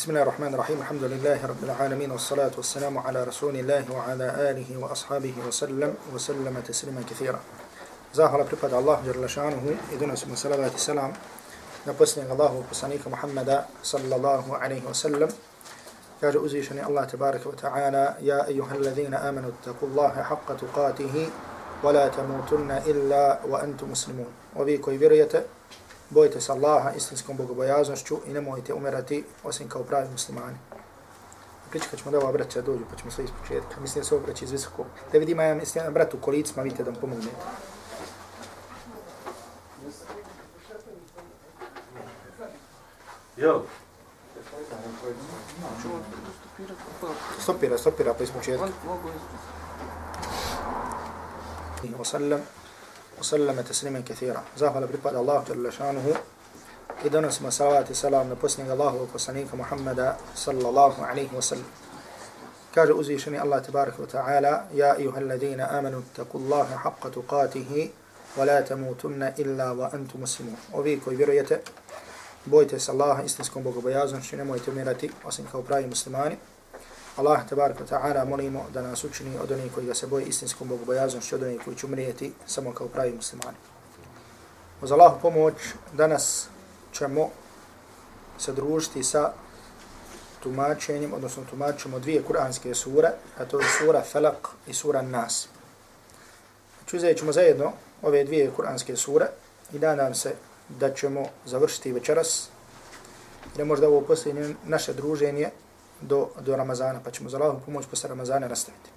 بسم الله الرحمن الرحيم الحمد لله رب العالمين والصلاة والسلام على رسول الله وعلى آله وأصحابه وسلم وسلم تسليما كثيرا زاهر بربط الله جل شانه إذن اسم السلام السلام نبسني الله وبسانيك محمد صلى الله عليه وسلم كاج أزيشني الله تبارك وتعالى يا أيها الذين آمنوا اتقوا الله حق تقاته ولا تموتن إلا وأنتم مسلمون وبيكو بريته bojite se Allaha istinskom bogobojaznošću i nemojte umirati osim kao pravi muslimani. Pričat ćemo da ova braća dođu, pa ćemo sve iz početka. Mislim da se ovo braća iz visokog. Da vidim, ja mislim jedan brat u kolicima, vidite da mu pomognete. Jo. Stopira, stopira, pa iz početka. Wasallam. وسلم تسليما كثيرا زاهل بريباد الله جل شانه إذا نسمى صلوات سلام نبسنك الله وقصنيك محمد صلى الله عليه وسلم كاج أزيشني الله تبارك وتعالى يا أيها الذين آمنوا اتقوا الله حق تقاته ولا تموتن إلا وأنتم مسلمون وفيكو يبريته bojte se Allaha istinskom bogobojaznošću, nemojte umirati osim kao pravi muslimani. Allah tabaraka ta'ala molimo da nas učini od onih koji ga se boje istinskom bogobojaznošću, od onih koji će umrijeti samo kao pravi muslimani. Uz Allahu pomoć danas ćemo se družiti sa tumačenjem, odnosno tumačimo dvije kuranske sure, a to je sura Falak i sura Nas. Znači uzet ćemo zajedno ove dvije kuranske sure i nadam se da ćemo završiti večeras, jer možda ovo posljednje naše druženje do, do Ramazana, pa ćemo za Allahom pomoć posle Ramazana nastaviti.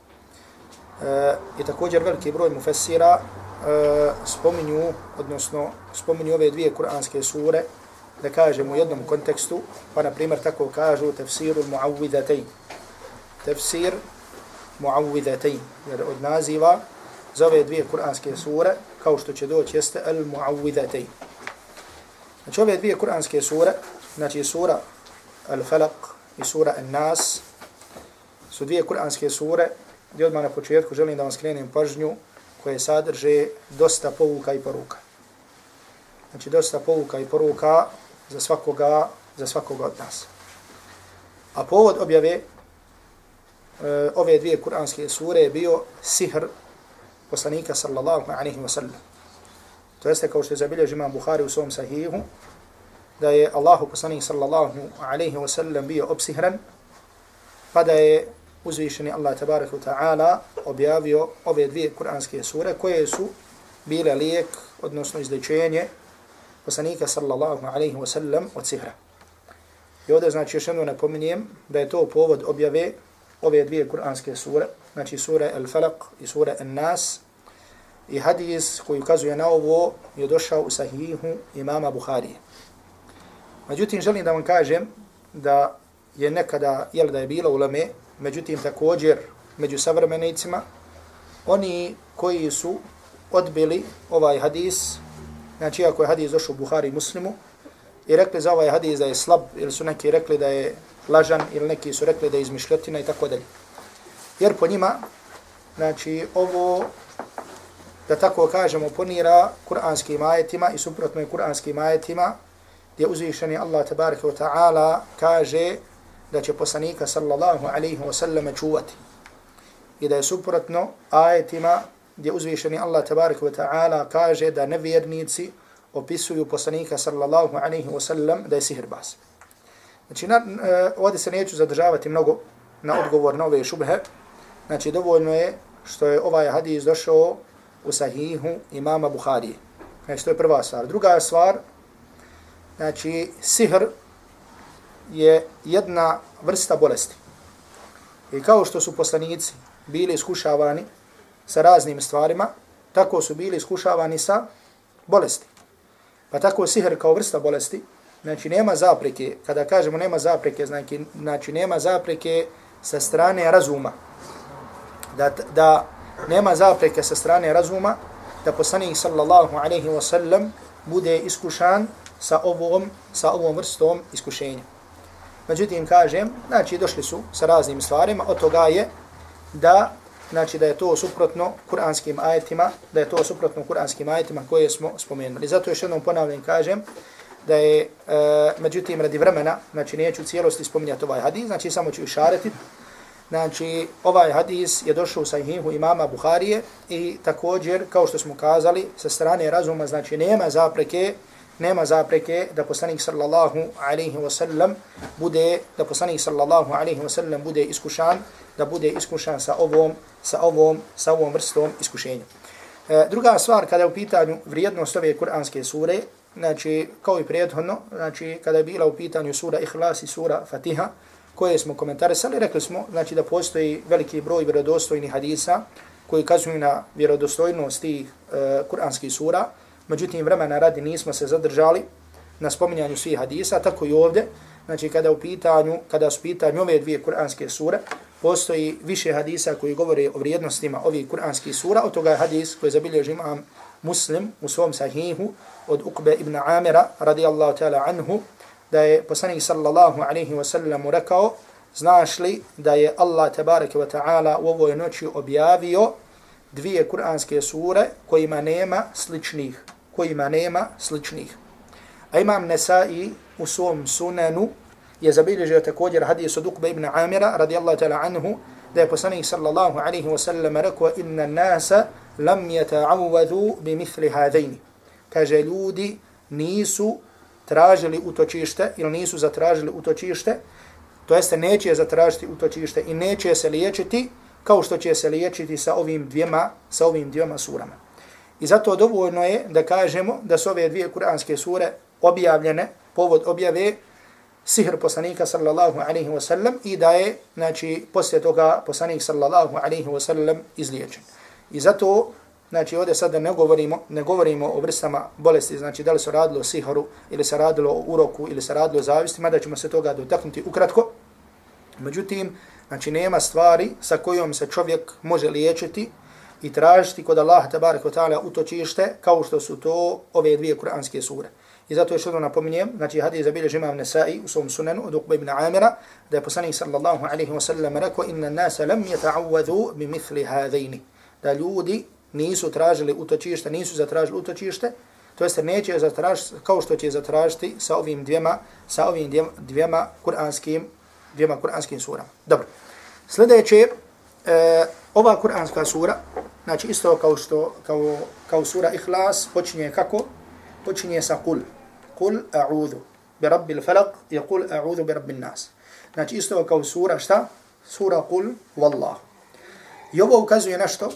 E, I također veliki broj mufessira e, spominju, odnosno spominju ove dvije kuranske sure, da kažemo u jednom kontekstu, pa na primjer tako kažu tefsiru muavvidatein. Tefsir muavvidatein, jer od naziva za ove dvije kuranske sure, kao što će doći, jeste al muavvidatein. Znači ove dvije kuranske sure, znači sura al-Falaq i sura An-Nas su dvije kuranske sure gdje odmah na početku želim da vam skrenem pažnju koje sadrže dosta povuka i poruka. Znači dosta povuka i poruka za svakoga, za svakoga od nas. A povod objave e, ove dvije kuranske sure je bio sihr poslanika sallallahu alaihi wa sallam. To jeste kao što je zabilježi imam Bukhari u svom sahihu, da je Allahu poslanik sallallahu alaihi wa sallam bio obsihran, pa da je uzvišeni Allah tabaraka ta'ala objavio ove dvije kuranske sure koje su bile lijek, odnosno izlečenje poslanika sallallahu alaihi wa sallam od sihra. I ovdje znači još jedno napominjem da je to povod objave ove dvije kuranske sure, znači sure Al-Falaq i sure An-Nas, i hadis koji ukazuje na ovo je došao u sahihu imama Buharije. Međutim, želim da vam kažem da je nekada, jel da je bilo u Lame, međutim također među savremenicima, oni koji su odbili ovaj hadis, znači ako je hadis došao u Buhari muslimu, i rekli za ovaj hadis da je slab, ili su neki rekli da je lažan, ili neki su rekli da je izmišljotina i tako dalje. Jer po njima, znači ovo, da tako kažemo, ponira kuranskim ajetima i suprotno je kuranskim ajetima, gdje uzvišeni Allah tabaraka wa ta'ala kaže da će poslanika sallallahu alaihi wa sallam čuvati. I da je suprotno ajetima gdje uzvišeni Allah tabaraka wa ta'ala kaže da nevjernici opisuju poslanika sallallahu alaihi wa sallam da je sihrbaz. Znači, na, e, ovdje se neću zadržavati mnogo na odgovor na ove šubhe. Znači, dovoljno je što je ovaj hadis došao u sahihu imama Buharije. Znači, to je prva stvar. Druga stvar, Znači, sihr je jedna vrsta bolesti. I kao što su poslanici bili iskušavani sa raznim stvarima, tako su bili iskušavani sa bolesti. Pa tako sihr kao vrsta bolesti, znači nema zapreke, kada kažemo nema zapreke, znači, znači nema zapreke sa strane razuma. Da, da nema zapreke sa strane razuma, da poslanik sallallahu alaihi wa sallam bude iskušan sa ovom, sa ovom vrstom iskušenja. Međutim, kažem, znači, došli su sa raznim stvarima, od toga je da, znači, da je to suprotno kuranskim ajetima, da je to suprotno kuranskim ajetima koje smo spomenuli. Zato još jednom ponavljam kažem, da je, e, međutim, radi vremena, znači neću u cijelosti spominjati ovaj hadis, znači samo ću išareti. Znači, ovaj hadis je došao sa sahihu imama Buharije i također, kao što smo kazali, sa strane razuma, znači nema zapreke, nema zapreke da poslanik sallallahu alaihi wa sallam bude, da poslanik sallallahu alaihi wa sallam bude iskušan, da bude iskušan sa ovom, sa ovom, sa ovom vrstom iskušenja. E, druga stvar, kada je u pitanju vrijednost ove kuranske sure, znači, kao i prethodno, znači, kada je bila u pitanju sura Ihlas i sura Fatiha, koje smo komentarisali, rekli smo, znači, da postoji veliki broj vjerodostojnih hadisa koji kazuju na vjerodostojnost tih e, kuranskih sura, međutim, vremena radi nismo se zadržali na spominjanju svih hadisa, tako i ovdje, znači, kada u pitanju, kada su pitanju ove dvije kuranske sure, postoji više hadisa koji govore o vrijednostima ovih kuranskih sura, od toga je hadis koji zabilježi imam muslim u svom sahihu od Ukbe ibn Amira radijallahu ta'ala anhu, da je poslanik sallallahu alaihi wa sallam rekao, znaš li da je Allah tabaraka wa ta'ala u ovoj noći objavio dvije kuranske sure kojima nema sličnih, kojima nema sličnih. A imam Nesai u svom sunanu je zabilježio također hadis od Ukbe ibn Amira radijallahu ta'ala anhu da je poslanik sallallahu alaihi wa sallam rekao inna nasa lam yata'awadhu bi mithli hadaini. Kaže ljudi nisu tražili utočište ili nisu zatražili utočište, to jeste neće zatražiti utočište i neće se liječiti kao što će se liječiti sa ovim dvijema, sa ovim dvijema surama. I zato dovoljno je da kažemo da su ove dvije kuranske sure objavljene, povod objave sihr poslanika sallallahu alaihi wa sallam i da je, znači, poslije toga poslanik sallallahu alaihi wa sallam izliječen. I zato, znači, ovdje sada ne govorimo, ne govorimo o vrstama bolesti, znači, da li se radilo o sihru, ili se radilo o uroku, ili se radilo o zavistima, da ćemo se toga dotaknuti ukratko. Međutim, znači, nema stvari sa kojom se čovjek može liječiti i tražiti kod Allaha tabaraka ta'ala utočište, kao što su to ove dvije kuranske sure. I zato još jedno napominjem, znači hadis zabilježi imam Nesai u svom sunanu od Uqba ibn Amira, da je poslanik sallallahu alaihi wa sallam rekao, inna nasa lam yata'awwadhu bi mithli hadhaini. Da ljudi nisu tražili utočište, nisu zatražili utočište, to jeste neće zatražiti kao što će zatražiti sa ovim dvijema, sa ovim dvijema kuranskim, dvijema kuranskim surama. Dobro. Sljedeće, e, ova kuranska sura, znači isto kao što kao, kao sura Ihlas, počinje kako? počinje sa kul. Kul a'udhu bi rabbil falak i kul a'udhu bi rabbil nas. Znači isto kao sura šta? Sura kul wallah. I ovo ukazuje na što?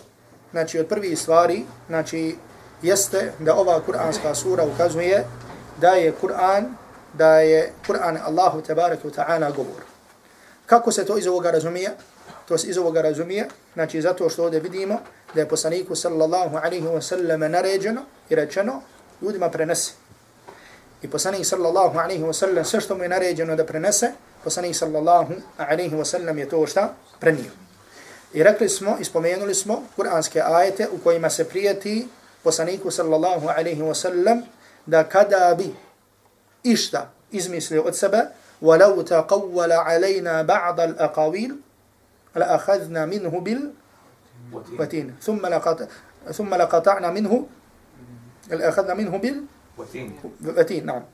Znači od prvih stvari, znači jeste da ova kuranska sura ukazuje da je Kur'an, da je Kur'an Allahu tabaraka ve ta'ala govor. Kako se to iz ovoga razumije? To se iz ovoga razumije, znači zato što ovdje vidimo da je poslaniku sallallahu alaihi wa sallam naređeno i rečeno ljudima prenese. I poslanik sallallahu alaihi wa sallam sve što mu je naređeno da prenese, poslanik sallallahu alaihi wa sallam je to šta prenio. I rekli smo, ispomenuli smo kuranske ajete u kojima se prijeti poslaniku sallallahu alaihi wa sallam da kada bi išta izmislio od sebe, ولو تقول علينا بعض الأقاويل لأخذنا منه بالوتين ثم لقطع ثم لقطعنا منه Jel ahadna minhu bil? Vatin. naam.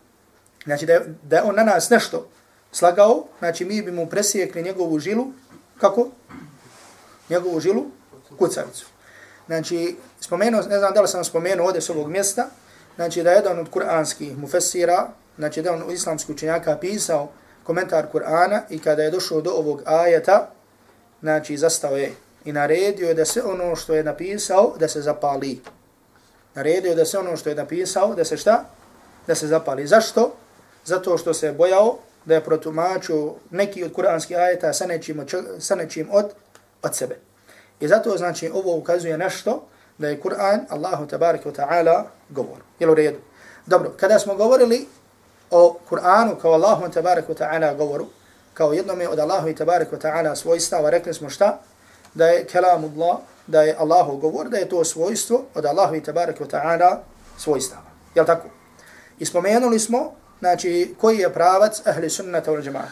Znači da, da je on na nas nešto slagao, znači mi bi mu presijekli njegovu žilu, kako? Njegovu žilu? Kucavicu. Znači, spomenuo, ne znam da li sam spomenuo ovdje s ovog mjesta, znači da je jedan od kuranskih mufessira, znači da je on u islamsku učenjaka pisao komentar Kur'ana i kada je došao do ovog ajeta, znači zastao je i naredio da sve ono što je napisao da se zapali naredio da se ono što je napisao, da se šta? Da se zapali. Zašto? Zato što se bojao da je protumačio neki od kuranskih ajeta sa nečim, sa nečim od, od sebe. I zato znači ovo ukazuje nešto da je Kur'an Allahu tabaraka wa ta'ala govor. Jel u redu? Dobro, kada smo govorili o Kur'anu kao Allahu tabaraka wa ta'ala govoru, kao jednome od Allahu tabaraka wa ta'ala svojstava, rekli smo šta? Da je kelamullah, da je Allahu govor, da je to svojstvo od Allahu i tabaraka wa ta'ala svojstava. Jel tako? I spomenuli smo, znači, koji je pravac ahli sunnata ul džemata.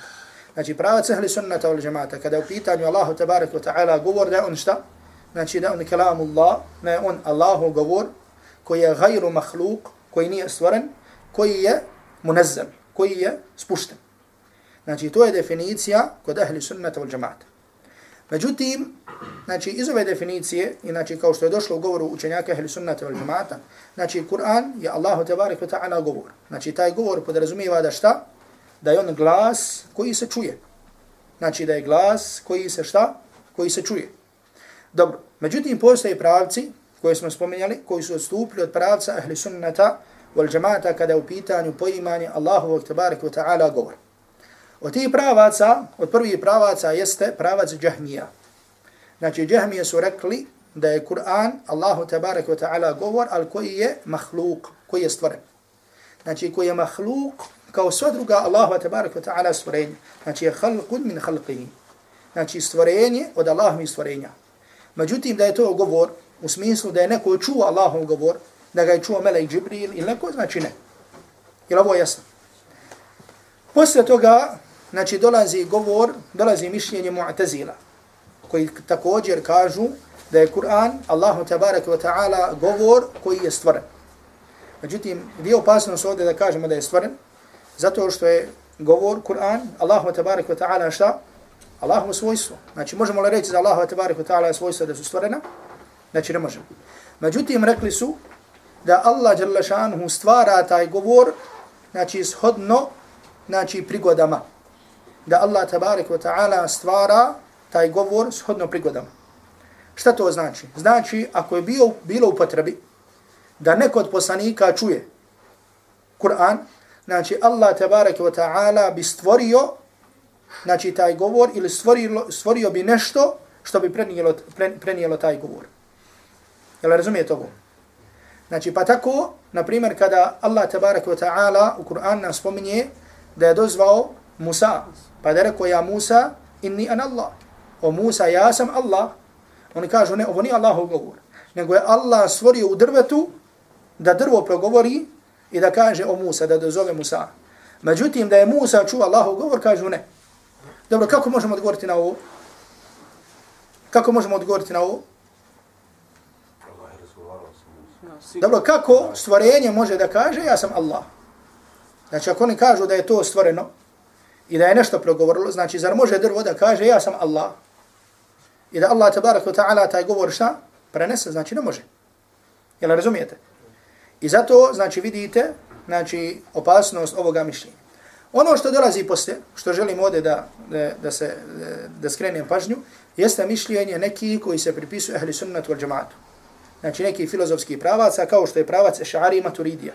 Znači, pravac ahli sunnata ul džemata, kada je u pitanju Allahu tabaraka wa ta'ala govor, da je on šta? Znači, da je on kelamullah, da je on Allahu govor, koji je gajru mahluk, koji nije stvoren, koji je munazzam, koji je spušten. Znači, to je definicija kod ahli sunnata ul džamata. Međutim, znači, iz ove definicije, znači, kao što je došlo u govoru učenjaka ahli sunnata ul džamata, znači, Kur'an je Allahu tebarek wa ta'ala govor. Znači, taj govor podrazumijeva da šta? Da je on glas koji se čuje. Znači, da je glas koji se šta? Koji se čuje. Dobro, međutim, postoje pravci koje smo spomenjali, koji su odstupili od pravca ahli sunnata wal džamata kada je u pitanju poimanje Allahu tebarek wa ta'ala govor. Od tih pravaca, od prvih pravaca jeste pravac džahmija. Znači, džahmije su rekli da je Kur'an, Allahu tabarak wa ta'ala govor, ali koji je mahluk, koji je stvoren. Znači, koji je mahluk, kao sva druga Allahu tabarak wa ta'ala stvorenja. Znači, je halqun min halqini. Znači, stvorenje od Allahovih stvorenja. Međutim, da je to govor, u smislu da je neko čuo Allahov govor, da ga je čuo Melek Džibril ili neko, znači ne. Je ovo jasno? Poslije toga, znači dolazi govor, dolazi mišljenje Mu'tazila, koji također kažu da je Kur'an, Allahu tabaraka wa ta'ala, govor koji je stvoren. Međutim, gdje je opasnost ovdje da kažemo da je stvoren? Zato što je govor Kur'an, Allahu tabaraka wa ta'ala šta? Allahu svojstvo. Znači, možemo li reći za Allahu tabaraka wa ta'ala svojstvo da su stvorena? Znači, ne možemo. Međutim, rekli su da Allah stvara taj govor, znači, shodno, znači, prigodama da Allah tabarik wa ta'ala stvara taj govor shodno prigodama. Šta to znači? Znači, ako je bio, bilo u potrebi da neko od poslanika čuje Kur'an, znači Allah tabarik wa ta'ala bi stvorio znači taj govor ili stvorio, stvorio bi nešto što bi prenijelo, prenijelo taj govor. Jel razumijete ovo? Znači, pa tako, na primjer, kada Allah tabarak wa ta'ala u Kur'an nam spominje da je dozvao Musa, Pa da rekao ja Musa, inni an Allah. O Musa, ja sam Allah. Oni kažu, ne, ovo nije Allahov govor. Nego je Allah stvorio u drvetu da drvo progovori i da kaže o Musa, da dozove Musa. Međutim, da je Musa čuo Allahov govor, kažu ne. Dobro, kako možemo odgovoriti na ovo? Kako možemo odgovoriti na ovo? Dobro, kako stvorenje može da kaže ja sam Allah? Znači, ako oni kažu da je to stvoreno, i da je nešto progovorilo, znači zar može drvo da kaže ja sam Allah? I da Allah tabarak wa ta'ala taj govor šta? Prenese, znači ne može. Jel razumijete? I zato, znači vidite, znači opasnost ovoga mišljenja. Ono što dolazi posle, što želim ovdje da, da, da, se, da skrenem pažnju, jeste mišljenje neki koji se pripisuju ahli sunnatu al džamaatu. Znači neki filozofski pravaca, kao što je pravac Ešari i Maturidija.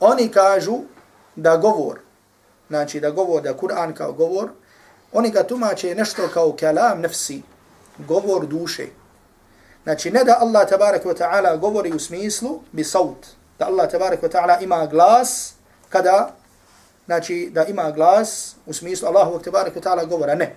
Oni kažu da govor, znači da govor, da Kur'an kao govor, oni ga tumače nešto kao kalam nefsi, govor duše. Znači ne da Allah tabarak wa ta'ala govori u smislu bi saut, da Allah tabarak wa ta'ala ima glas kada, znači da ima glas u smislu Allahu tabarak wa ta'ala govora, ne.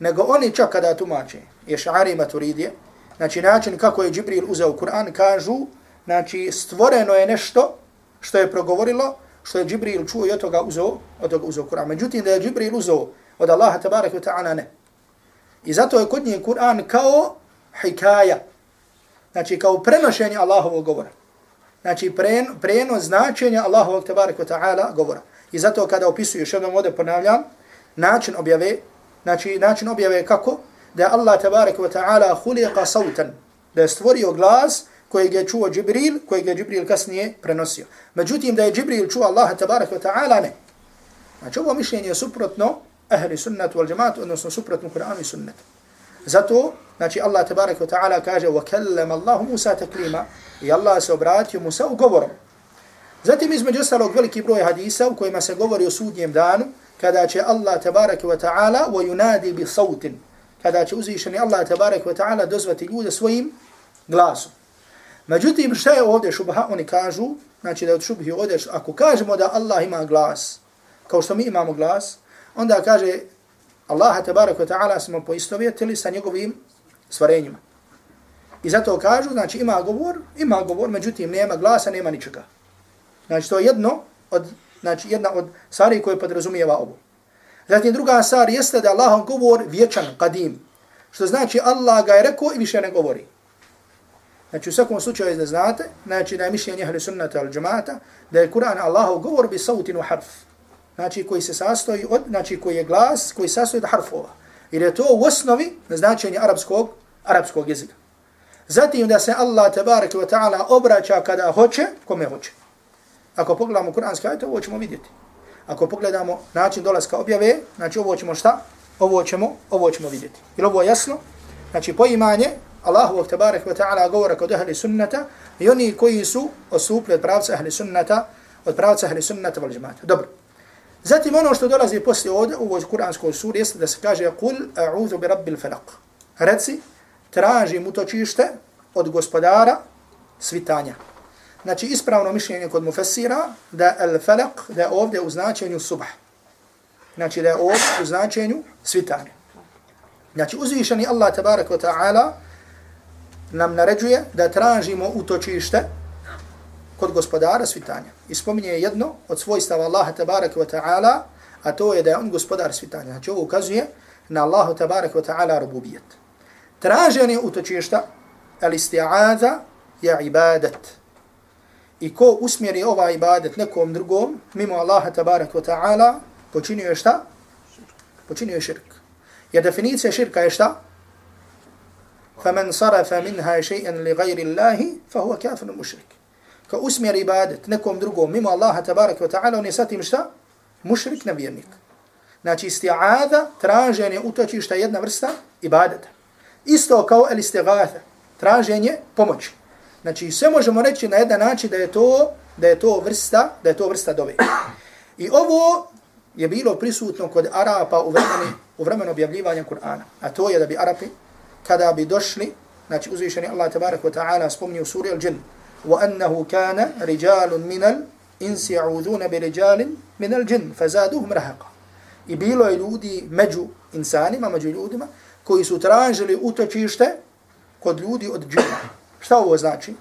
Nego oni čak kada tumače, je ša'ari maturidije, znači način kako je Džibril uzeo Kur'an, kažu, znači stvoreno je nešto što je progovorilo, što je Džibril čuo i od toga uzeo, od toga uzeo Kur'an. Međutim, da je Džibril uzeo od Allaha tabarak wa ta'ala ne. I zato je kod nje Kur'an kao hikaja. Znači, kao prenošenje Allahovog govora. Znači, pren, prenos značenja Allahovog tabarak wa ta'ala govora. I zato kada opisuju, još jednom ovdje ponavljam, način objave, znači način objave kako? Da je Allah tabarak wa ta'ala huliqa sautan, da je stvorio glas, kojeg je čuo Džibril, kojeg je Džibril kasnije prenosio. Međutim, da je Džibril čuo Allaha tabarak wa ta'ala, ne. Znači, ovo mišljenje je suprotno ahli sunnatu wal džematu, odnosno suprotno Kur'anu i sunnatu. Zato, znači, Allah tabarak wa ta'ala kaže وَكَلَّمَ اللَّهُ مُسَا تَكْلِيمًا i Allah se obratio Musa u govorom. Zatim, između ostalog veliki broj hadisa u kojima se govori o sudnjem danu, kada će Allah tabarak wa ta'ala وَيُنَادِ بِصَوْتٍ kada će uzvišeni Allah tabarak wa ta'ala dozvati ljude svojim glasom. Međutim, šta je ovdje šubha? Oni kažu, znači da od šubhi ovdje, ako kažemo da Allah ima glas, kao što mi imamo glas, onda kaže Allaha tabaraka wa ta'ala smo poistovjetili sa njegovim stvarenjima. I zato kažu, znači ima govor, ima govor, međutim nema glasa, nema ničega. Znači to je jedno od, znači jedna od stvari koje podrazumijeva ovo. Zatim druga stvar jeste da Allahom govor vječan, kadim. Što znači Allah ga je rekao i više ne govori. Znači u svakom slučaju da znate, znači da je mišljenje ahli sunnata al džemata, da je Kur'an Allahov govor bi sautinu harf. Znači koji se sastoji od, znači koji je glas, koji se sastoji od harfova. Jer je to u osnovi značenje arapskog, arapskog jezika. Zatim da se Allah tabarak wa ta'ala obraća kada hoće, kome hoće. Ako pogledamo kuranske ajte, ovo ćemo vidjeti. Ako pogledamo način dolaska objave, znači ovo ćemo šta? Ovo ćemo, ovo ćemo vidjeti. Je ovo jasno? Znači poimanje Allahu tabarak wa ta'ala govora kod ahli sunnata i oni koji su osupli od pravca ahli sunnata, od pravca ahli sunnata val džemata. Dobro. Zatim ono što dolazi poslije ovdje u kuranskoj suri jeste da se kaže Kul a'udhu bi rabbil falaq. Reci, tražim utočište od gospodara svitanja. Znači ispravno mišljenje kod mufessira da al falaq da je ovdje u značenju subah. Znači da je ovdje u značenju svitanja. Znači uzvišeni Allah tabarak wa ta'ala nam naređuje da tražimo utočište kod gospodara svitanja. I spominje jedno od svojstava Allaha tabaraka wa ta'ala, a to je da je on gospodar svitanja. Znači ovo ukazuje na Allahu tabaraka wa ta'ala rububijet. Traženje utočišta, al isti'aza je ibadet. I ko usmjeri ova ibadet nekom drugom, mimo Allaha tabaraka wa ta'ala, počinio je šta? Počinio je širk. Jer definicija širka je šta? فمن صرف منها شيئا لغير الله فهو كافر مشرك ka usmjeri ibadet nekom drugom mimo Allaha tabaraka wa ta'ala, on je satim šta? Mušrik nevjernik. Znači isti'ada, traženje utočišta jedna vrsta ibadeta. Isto kao el isti'ada, traženje pomoći. Znači sve možemo reći na jedan način da je to da je to vrsta, da je to vrsta dove. I ovo je bilo prisutno kod Arapa u vremenu, u vremenu objavljivanja Kur'ana. A to je da bi Arapi, kada bi došli, znači uzvišeni Allah tabaraka wa ta'ala spomnio u suri al-đin, وأنه كان رجال من الإنس يعوذون برجال من الجن فزادوهم رهقا I bilo je ljudi među insanima, među ljudima, koji su tražili utočište kod ljudi od džina. Šta ovo znači?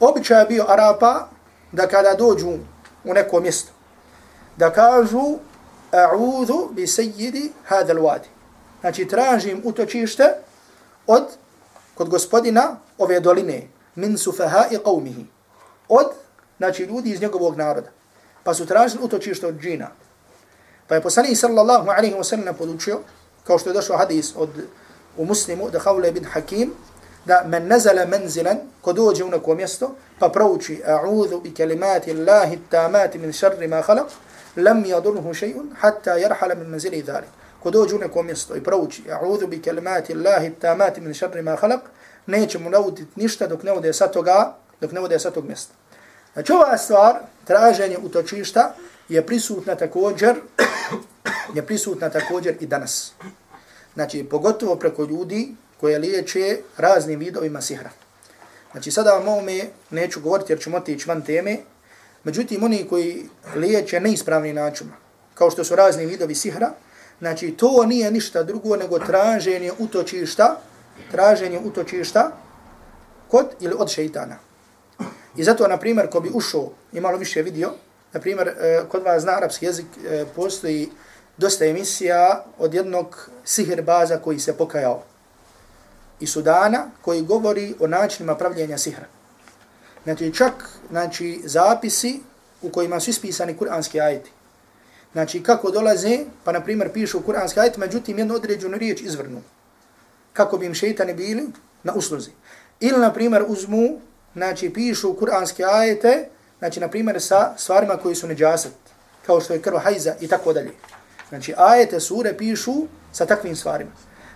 Običaj je bio Arapa da kada dođu u neko mjesto, da kažu a'udhu bi sejidi hadal wadi. Znači tražim utočište od, kod gospodina ove doline, min sufahai qawmihi. Od, znači, ljudi iz njegovog naroda. Pa su tražili utočište od džina. Pa je poslanik sallallahu alaihi wa sallam podučio, kao što je došao hadis od, u muslimu, da Havle bin Hakim, da men nazala manzilan, ko dođe u neko mjesto, pa prouči, a'udhu bi kalimati Allahi tamati min šarri ma khalaq, lam yadurhu še'un, hatta jarhala min manzili dhalik. Ko dođe u neko mjesto i prouči, a'udhu bi kalimati Allahi tamati min sharri ma khalaq, neće mu nauditi ništa dok ne ode sa toga, dok ne ode sa tog mjesta. Znači ova stvar, traženje utočišta, je prisutna također, je prisutna također i danas. Znači, pogotovo preko ljudi koje liječe raznim vidovima sihra. Znači, sada vam ovome neću govoriti jer ćemo otići van teme, međutim, oni koji liječe neispravni način, kao što su razni vidovi sihra, znači, to nije ništa drugo nego traženje utočišta, traženje utočišta kod ili od šeitana. I zato, na primjer, ko bi ušao i malo više vidio, na primjer, e, kod vas na arapski jezik e, postoji dosta emisija od jednog sihirbaza koji se pokajao i Sudana koji govori o načinima pravljenja sihra. Znači, čak znači, zapisi u kojima su ispisani kuranski ajeti. Znači, kako dolaze, pa na primjer pišu kuranski ajeti, međutim, jednu određenu riječ izvrnu kako bi im šeitani bili na usluzi. Ili, na primjer, uzmu, znači, pišu kuranske ajete, znači, na primjer, sa stvarima koji su neđasat, kao što je krv hajza i tako dalje. Znači, ajete sure pišu sa takvim stvarima.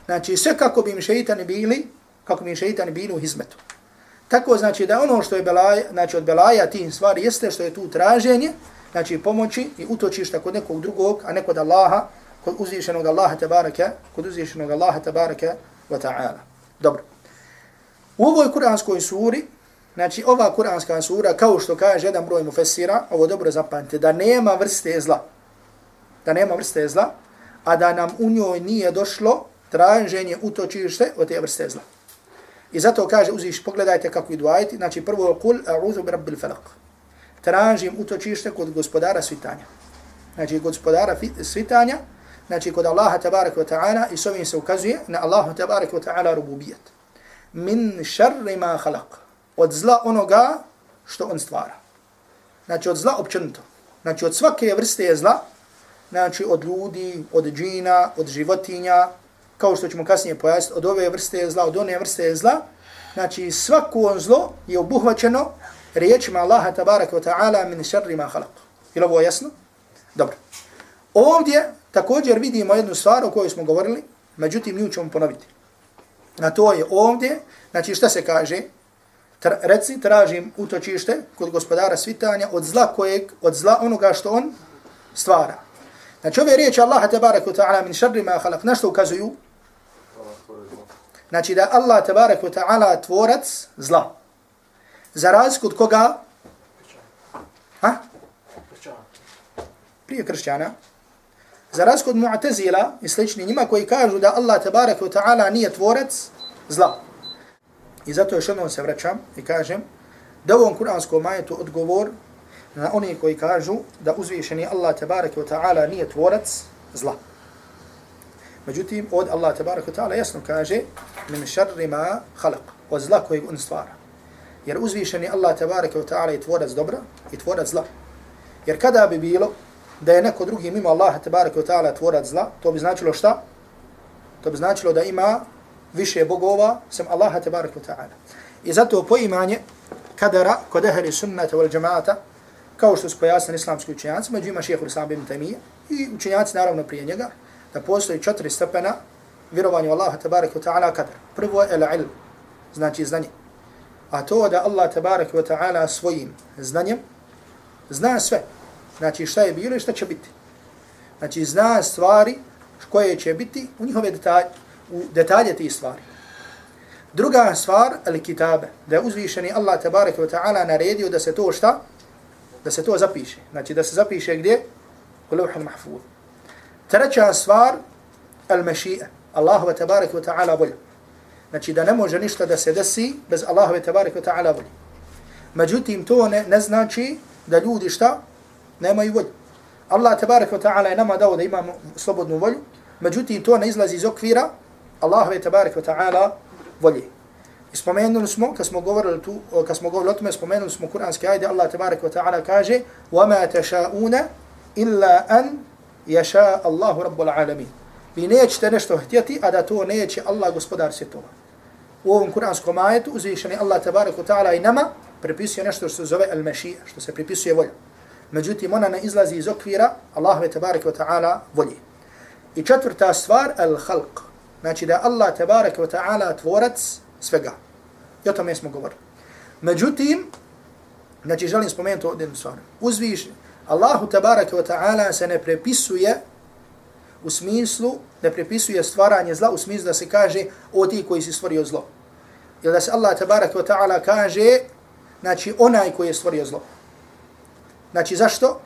Znači, sve kako bi im šeitani bili, kako bi im šeitani bili u hizmetu. Tako znači da ono što je belaja, znači od belaja tih stvari jeste što je tu traženje, znači pomoći i utočišta kod nekog drugog, a ne kod Allaha, kod uzvišenog Allaha tabaraka, kod uzvišenog Allaha tabaraka wa ta'ala. Dobro. U ovoj kuranskoj suri, znači ova kuranska sura, kao što kaže jedan broj mufessira, ovo dobro zapamte, da nema vrste zla. Da nema vrste zla, a da nam u njoj nije došlo traženje utočište od te vrste zla. I zato kaže, uziš, pogledajte kako idu ajeti, znači prvo, kul a'udhu bi rabbil falak. Tražim utočište kod gospodara svitanja. Znači, gospodara svitanja, znači kod Allaha tabaraka wa ta'ala i s ovim se ukazuje na Allahu tabaraka wa ta'ala rububijet. Min šarri ma khalaq. od zla onoga što on stvara. Znači od zla općenito. Znači od svake vrste je zla, znači od ljudi, od džina, od životinja, kao što ćemo kasnije pojasniti, od ove vrste je zla, od one vrste je zla, znači svako zlo je obuhvaćeno riječima Allaha tabaraka wa ta'ala min šarri ma halak. Je ovo jasno? Dobro. Ovdje također vidimo jednu stvar o kojoj smo govorili, međutim nju ćemo ponoviti. Na to je ovdje, znači šta se kaže? Tra, reci, tražim utočište kod gospodara svitanja od zla kojeg, od zla onoga što on stvara. Znači ove riječi Allaha tabaraka wa ta'ala min šarri ma halak, na što ukazuju? Znači da Allah tabaraka wa ta'ala tvorac zla. Za razliku od koga? Ha? Prije kršćana. Za razliku od mu'tazila i slični njima koji kažu da Allah tabaraka wa ta'ala nije tvorac zla. I zato još jednom se vraćam i kažem da u ovom kuranskom majetu odgovor na oni koji kažu da uzvišeni Allah tabaraka wa ta'ala nije tvorac zla. Međutim, od Allah tabaraka wa ta'ala jasno kaže min šarri ma khalaq, od zla kojeg on stvara. Jer uzvišeni Allah tabaraka wa ta'ala je tvorac dobra i tvorac zla. Jer kada bi bilo da je neko drugi mimo Allaha tabaraka wa ta'ala tvorac zla, to bi značilo šta? To bi značilo da ima više bogova sem Allaha tabaraka wa ta'ala. I zato poimanje kadara kod ehli sunnata wal džamaata, kao što su pojasnili islamski učenjaci, među ima šehehu Islam ibn Taymiye i učenjaci naravno prije njega, da postoji četiri stepena vjerovanju Allaha tabaraka wa ta'ala kadar. Prvo je el-ilm, znači znanje. A to da Allah tabarak wa ta'ala svojim znanjem zna sve. Znači šta je bilo i šta će biti. Znači zna stvari koje će biti u njihove detalje, u detalje tih stvari. Druga stvar, al-kitabe, da je uzvišeni Allah tabarak wa ta'ala naredio da se to šta? Da se to zapiše. Znači da se zapiše gdje? U levhul mahfuz. Treća stvar, al-mashi'a, Allahu tabarak wa ta'ala volja. Znači da ne može ništa da se desi bez Allahove tabaraka wa ta'ala volje. Međutim, to ne, ne znači da ljudi šta? Nemaju volju. Allah tabaraka wa ta'ala je nama dao da imamo slobodnu volju, međutim to ne izlazi iz okvira Allahove tabaraka wa ta'ala volje. I spomenuli smo, kad smo govorili tu, kad smo govorili o tome, spomenuli smo kuranski ajde, Allah tabaraka wa ta'ala kaže وَمَا تَشَاءُونَ إِلَّا أَنْ يَشَاءَ اللَّهُ رَبُّ الْعَالَمِينَ Vi nećete nešto htjeti, a da to neće Allah gospodar svjetova u ovom kuranskom ajetu uzvišeni Allah tabaraka ta'ala i nama prepisuje nešto što se zove al-mashija, što se prepisuje volja. Međutim, ona ne izlazi iz okvira Allahove tabaraka wa ta'ala volje. I četvrta stvar, al-khalq. Znači da Allah tabaraka wa ta'ala tvorac svega. I o tome smo govorili. Međutim, znači želim spomenuti ovdje jednu stvar. Uzviš, Allahu tabaraka wa ta'ala se ne prepisuje u smislu ne prepisuje stvaranje zla u smislu da se kaže o ti koji si stvorio zlo. Ili da se Allah tabarak wa ta'ala kaže znači onaj koji je stvorio zlo. Znači zašto?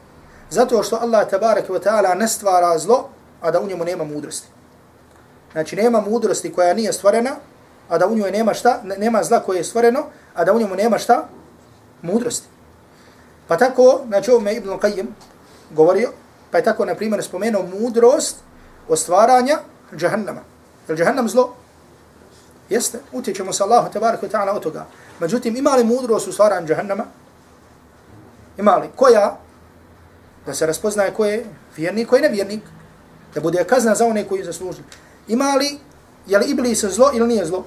Zato što Allah tabarak wa ta'ala ne stvara zlo, a da u njemu nema mudrosti. Znači nema mudrosti koja nije stvorena, a da u njoj nema šta, nema zla koje je stvoreno, a da u njemu nema šta? Mudrosti. Pa tako, znači ovome Ibn Qayyim govorio, pa je tako, na primjer, spomenuo mudrost od stvaranja džahannama. Je džahannam zlo? Jeste, utječemo se Allahu tabaraka wa ta'ala od toga. Međutim, ima li mudrost u stvaranju džahannama? Ima li? Koja? Da se raspoznaje ko je vjernik, ko je nevjernik. Da bude kazna za one koji zasluži. Ima li, je li iblis zlo ili nije zlo?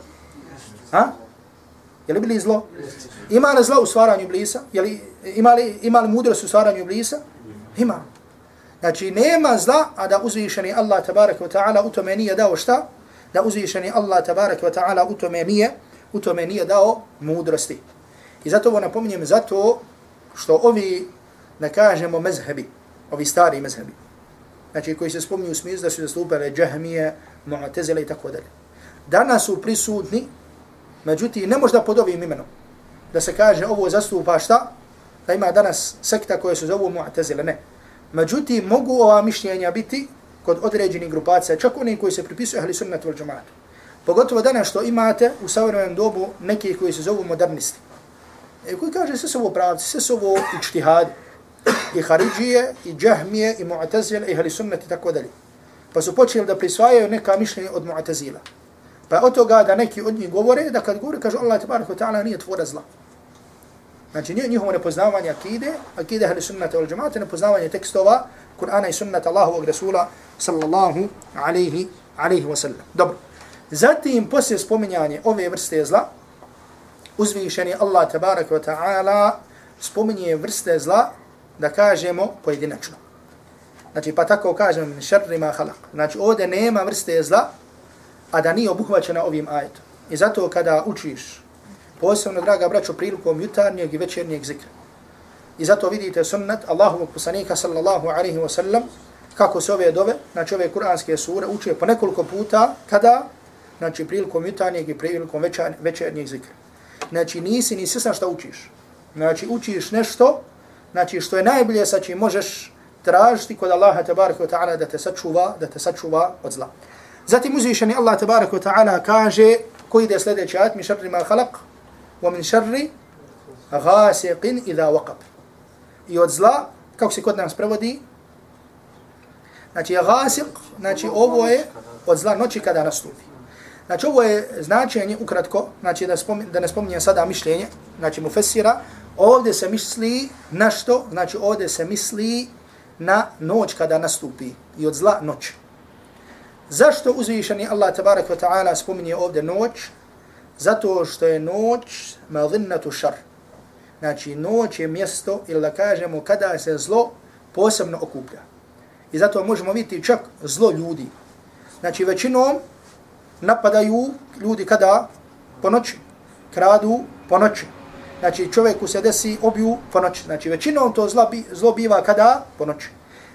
Ha? Je li iblis zlo? Ima li zlo u stvaranju iblisa? Je li, ima, li, ima li mudrost u stvaranju iblisa? Ima. Znači, nema zla, a da uzvišeni Allah tabaraka wa ta'ala u tome nije dao šta? Da uzvišeni Allah tabaraka wa ta'ala u tome nije, u tome nije dao mudrosti. I zato ovo napominjem zato što ovi, da kažemo, mezhebi, ovi stari mezhebi, znači koji se spominju u smislu da su zastupale džahmije, mu'tezile i tako dalje. Danas su prisutni, međutim, ne možda pod ovim imenom, da se kaže ovo zastupa šta? Da ima danas sekta koje se zovu mu'tezile, ne. Međutim, mogu ova mišljenja biti kod određenih grupacija, čak oni koji se pripisuju ahli sunnet wal džamaatu. Pogotovo danas što imate u savremenom dobu neki koji se zovu modernisti. E, koji kaže sve su ovo pravci, sve su ovo ičtihadi. I Haridžije, i Džahmije, i Mu'tazile, i ahli sunnati i tako dalje. Pa su počeli da prisvajaju neka mišljenja od Mu'tazila. Pa od toga da neki od njih govore, da kad govore, kažu Allah tabaraka ta'ala nije tvora zla. Znači njihovo nepoznavanje akide, akide ahli sunnata ili džemata, nepoznavanje tekstova Kur'ana i sunnata Allahovog Rasula sallallahu alaihi, alaihi wa sallam. Dobro. Zatim, poslije spominjanje ove vrste zla, uzvišeni Allah tabaraka wa ta'ala spominje vrste zla da kažemo pojedinačno. Znači, pa tako kažem, šarri ma halak. Znači, ovdje nema vrste zla, a da nije obuhvaćena ovim ajetom. I zato kada učiš, posebno, draga braćo, prilikom jutarnjeg i večernjeg zikra. I zato vidite sunnet Allahovog poslanika sallallahu alaihi wa sallam, kako se ove dove, znači ove kuranske sure, uče po nekoliko puta, kada, znači prilikom jutarnjeg i prilikom večernjeg zikra. Znači nisi ni svjesna šta učiš. Znači učiš nešto, znači što je najbolje sa čim možeš tražiti kod Allaha tabaraka wa ta'ala da te sačuva, da te sačuva od zla. Zatim uzvišeni Allah tabaraka wa ta'ala kaže koji ide sljedeći ajat mi šarri ma khalaq ومن شر غاسق ghasiqin وقب. I od zla, kako se kod nas prevodi? Znači ghasiq, znači ovo je od zla noći kada nastupi. Znači ovo je značenje ukratko, znači da, spomin, da ne spominjem sada mišljenje, znači mu fesira, ovdje se misli na što, znači ovdje se misli na noć kada nastupi i od zla noć. Zašto uzvišeni Allah tabarak wa ta'ala spominje ovdje noć? Zato što je noć madhinnatu šar. Znači noć je mjesto ili da kažemo kada se zlo posebno okuplja. I zato možemo vidjeti čak zlo ljudi. Znači većinom napadaju ljudi kada? Po noći. Kradu po noći. Znači čovjeku se desi obiju po noći. Znači većinom to zlo, bi, zlo biva kada? Po noći.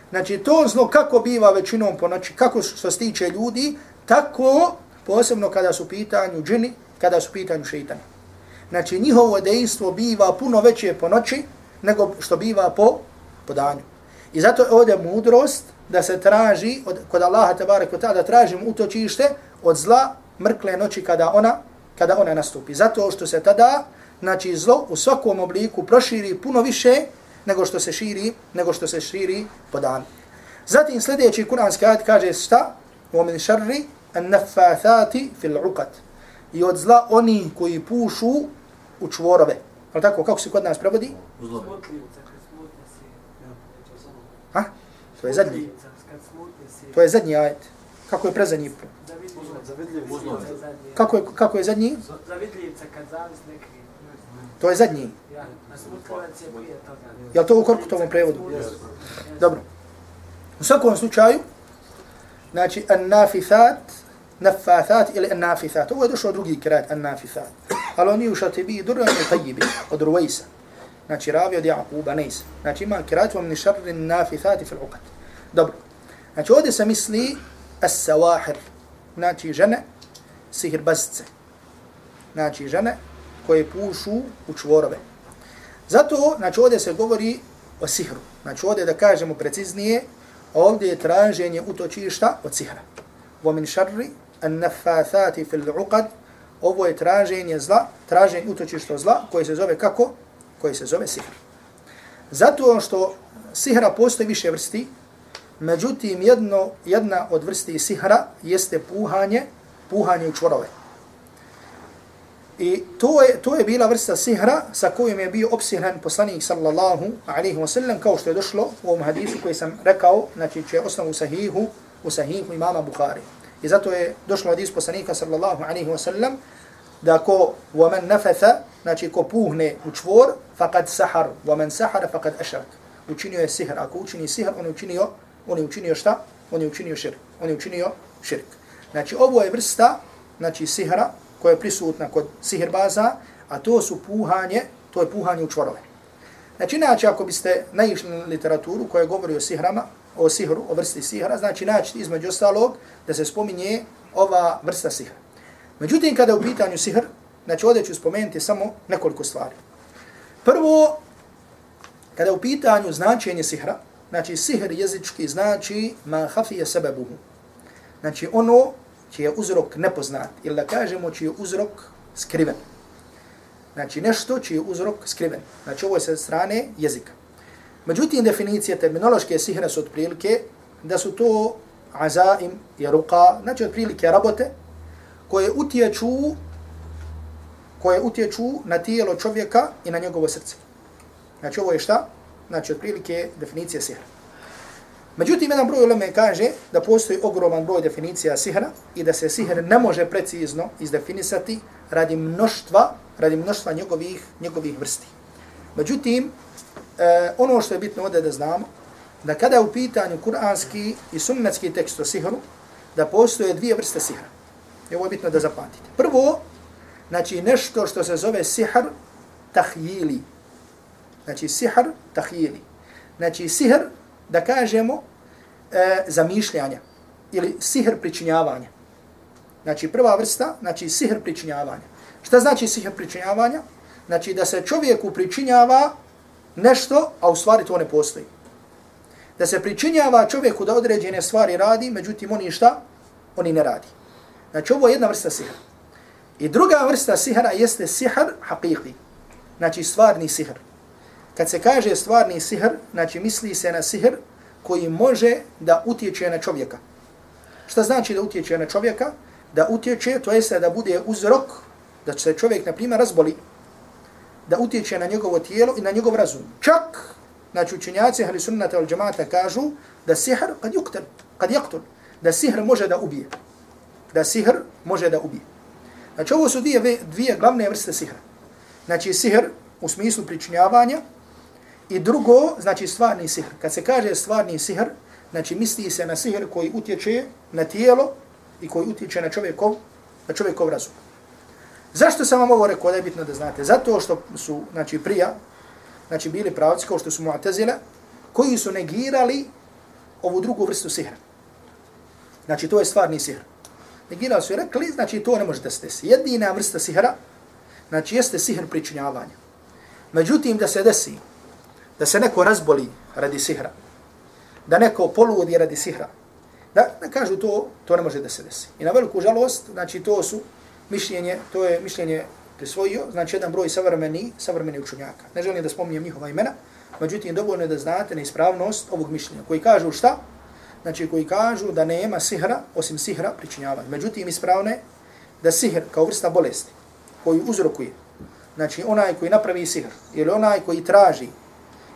Znači to zlo kako biva većinom po noći, kako što se tiče ljudi, tako posebno kada su pitanju džini, kada su pitanju šeitani. Znači njihovo dejstvo biva puno veće po noći nego što biva po, po danju. I zato je ovdje mudrost da se traži od, kod Allaha tabarak da tražim utočište od zla mrkle noći kada ona kada ona nastupi. Zato što se tada znači zlo u svakom obliku proširi puno više nego što se širi nego što se širi po danu. Zatim sljedeći kuranski ajet kaže šta? Wa min sharri an nafathati fil 'uqad. I od zla oni koji pušu u čvorove. Al tako kako se kod nas prevodi? Ha? To je zadnji. To je zadnji ajet. Kako je prezadnji? Kako je, kako je zadnji? Zavidljivca kad zavis neki. To je zadnji. Je li to u korkutovom prevodu? Dobro. U svakom slučaju, znači, an-nafithat, نفاثات إلى النافثات. هو دشو درغي كرات النافثات. هلوني وشاتبي در طيب ودرويس ناتشي رابي ودي عقوب نيس. ناتشي ما كرات ومن شر النافثات في العقد. دبر. ناتشي ودي سمسلي السواحر. ناتشي جنة. سهر بزتس ناتشي جنة. koje pušu u čvorove. Zato, znači ovdje se govori o sihru. Znači ovdje ovdje je traženje utočišta od sihra. Vomin šarri an-naffathati في العقد ovo je traženje zla, traženje utočišta zla, koje se zove kako? Koje se zove sihr. Zato što sihra postoji više vrsti, međutim jedno, jedna od vrsti sihra jeste puhanje, puhanje u čvorove. I to je, to je bila vrsta sihra sa kojom je bio opsihran poslanik sallallahu alaihi wa sallam, kao što je došlo u ovom hadisu koji sam rekao, znači će osnovu sahihu, u sahihu imama Bukhari. I zato je došlo hadis poslanika sallallahu alaihi wa sallam, da ko ومن نفث znači ko puhne u čvor faqad sahar ومن سحر faqad ashrak učinio je sihr ako učini sihr on učinio on je učinio šta on je učinio širk on je učinio širk znači ovo je vrsta znači sihra koja je prisutna kod sihirbaza a to su puhanje to je puhanje u čvorove znači znači ako biste naišli literaturu koja govori o sihrama o sihru o vrsti sihra znači naći između ostalog da se spominje ova vrsta sihra Međutim, kada je u pitanju sihr, znači ovdje ću spomenuti samo nekoliko stvari. Prvo, kada je u pitanju značenje sihra, znači sihr jezički znači ma hafije sebebuhu. Znači ono čiji je uzrok nepoznat, ili da kažemo čiji je uzrok skriven. Znači nešto čiji je uzrok skriven. Znači ovo je sa strane jezika. Međutim, definicije terminološke sihra su otprilike da su to azaim i ruka, znači otprilike rabote, koje utječu koje utječu na tijelo čovjeka i na njegovo srce. Znači ovo je šta? Znači otprilike definicija sihra. Međutim, jedan broj uleme kaže da postoji ogroman broj definicija sihra i da se sihr ne može precizno izdefinisati radi mnoštva, radi mnoštva njegovih, njegovih vrsti. Međutim, e, ono što je bitno ovdje da znamo, da kada je u pitanju kuranski i sunnetski tekst o sihru, da postoje dvije vrste sihra. I ovo je bitno da zapamtite. Prvo, znači nešto što se zove sihr tahjili. Znači sihr tahjili. Znači sihr, da kažemo, e, zamišljanja ili sihr pričinjavanja. Znači prva vrsta, znači sihr pričinjavanja. Šta znači sihr pričinjavanja? Znači da se čovjeku pričinjava nešto, a u stvari to ne postoji. Da se pričinjava čovjeku da određene stvari radi, međutim oni šta? Oni ne radi. Znači ovo je jedna vrsta sihra. I druga vrsta sihra jeste sihr haqiqi. Znači stvarni sihr. Kad se kaže stvarni sihr, znači misli se na sihr koji može da utječe na čovjeka. Šta znači da utječe na čovjeka? Da utječe, to jeste da bude uzrok, da se čovjek, na primjer, razboli, da utječe na njegovo tijelo i na njegov razum. Čak, znači učenjaci ahli sunnata al džamata kažu da sihr kad yuktel, kad yaktul, da sihr može da ubije. Da sihr može da ubije. Znači ovo su dvije, dvije glavne vrste sihra. Znači sihr u smislu pričinjavanja i drugo, znači stvarni sihr. Kad se kaže stvarni sihr, znači misli se na sihr koji utječe na tijelo i koji utječe na čovjekov, na čovjekov razum. Zašto sam vam ovo rekao da je bitno da znate? Zato što su, znači, prija, znači, bili pravci kao što su Mu'tazila, koji su negirali ovu drugu vrstu sihra. Znači, to je stvarni sihr. Negirali su i rekli, znači, to ne možete se desi. Jedina vrsta sihra, znači, jeste sihr pričinjavanja. Međutim, da se desi, da se neko razboli radi sihra, da neko poludi radi sihra, da, da kažu to, to ne može da se desi. I na veliku žalost, znači, to su mišljenje, to je mišljenje prisvojio, znači jedan broj savremeni, savremeni učenjaka. Ne želim da spominjem njihova imena, međutim dovoljno je da znate neispravnost ovog mišljenja. Koji kažu šta? Znači koji kažu da nema sihra osim sihra pričinjavanja. Međutim ispravno je da sihr kao vrsta bolesti koji uzrokuje, znači onaj koji napravi sihr ili onaj koji traži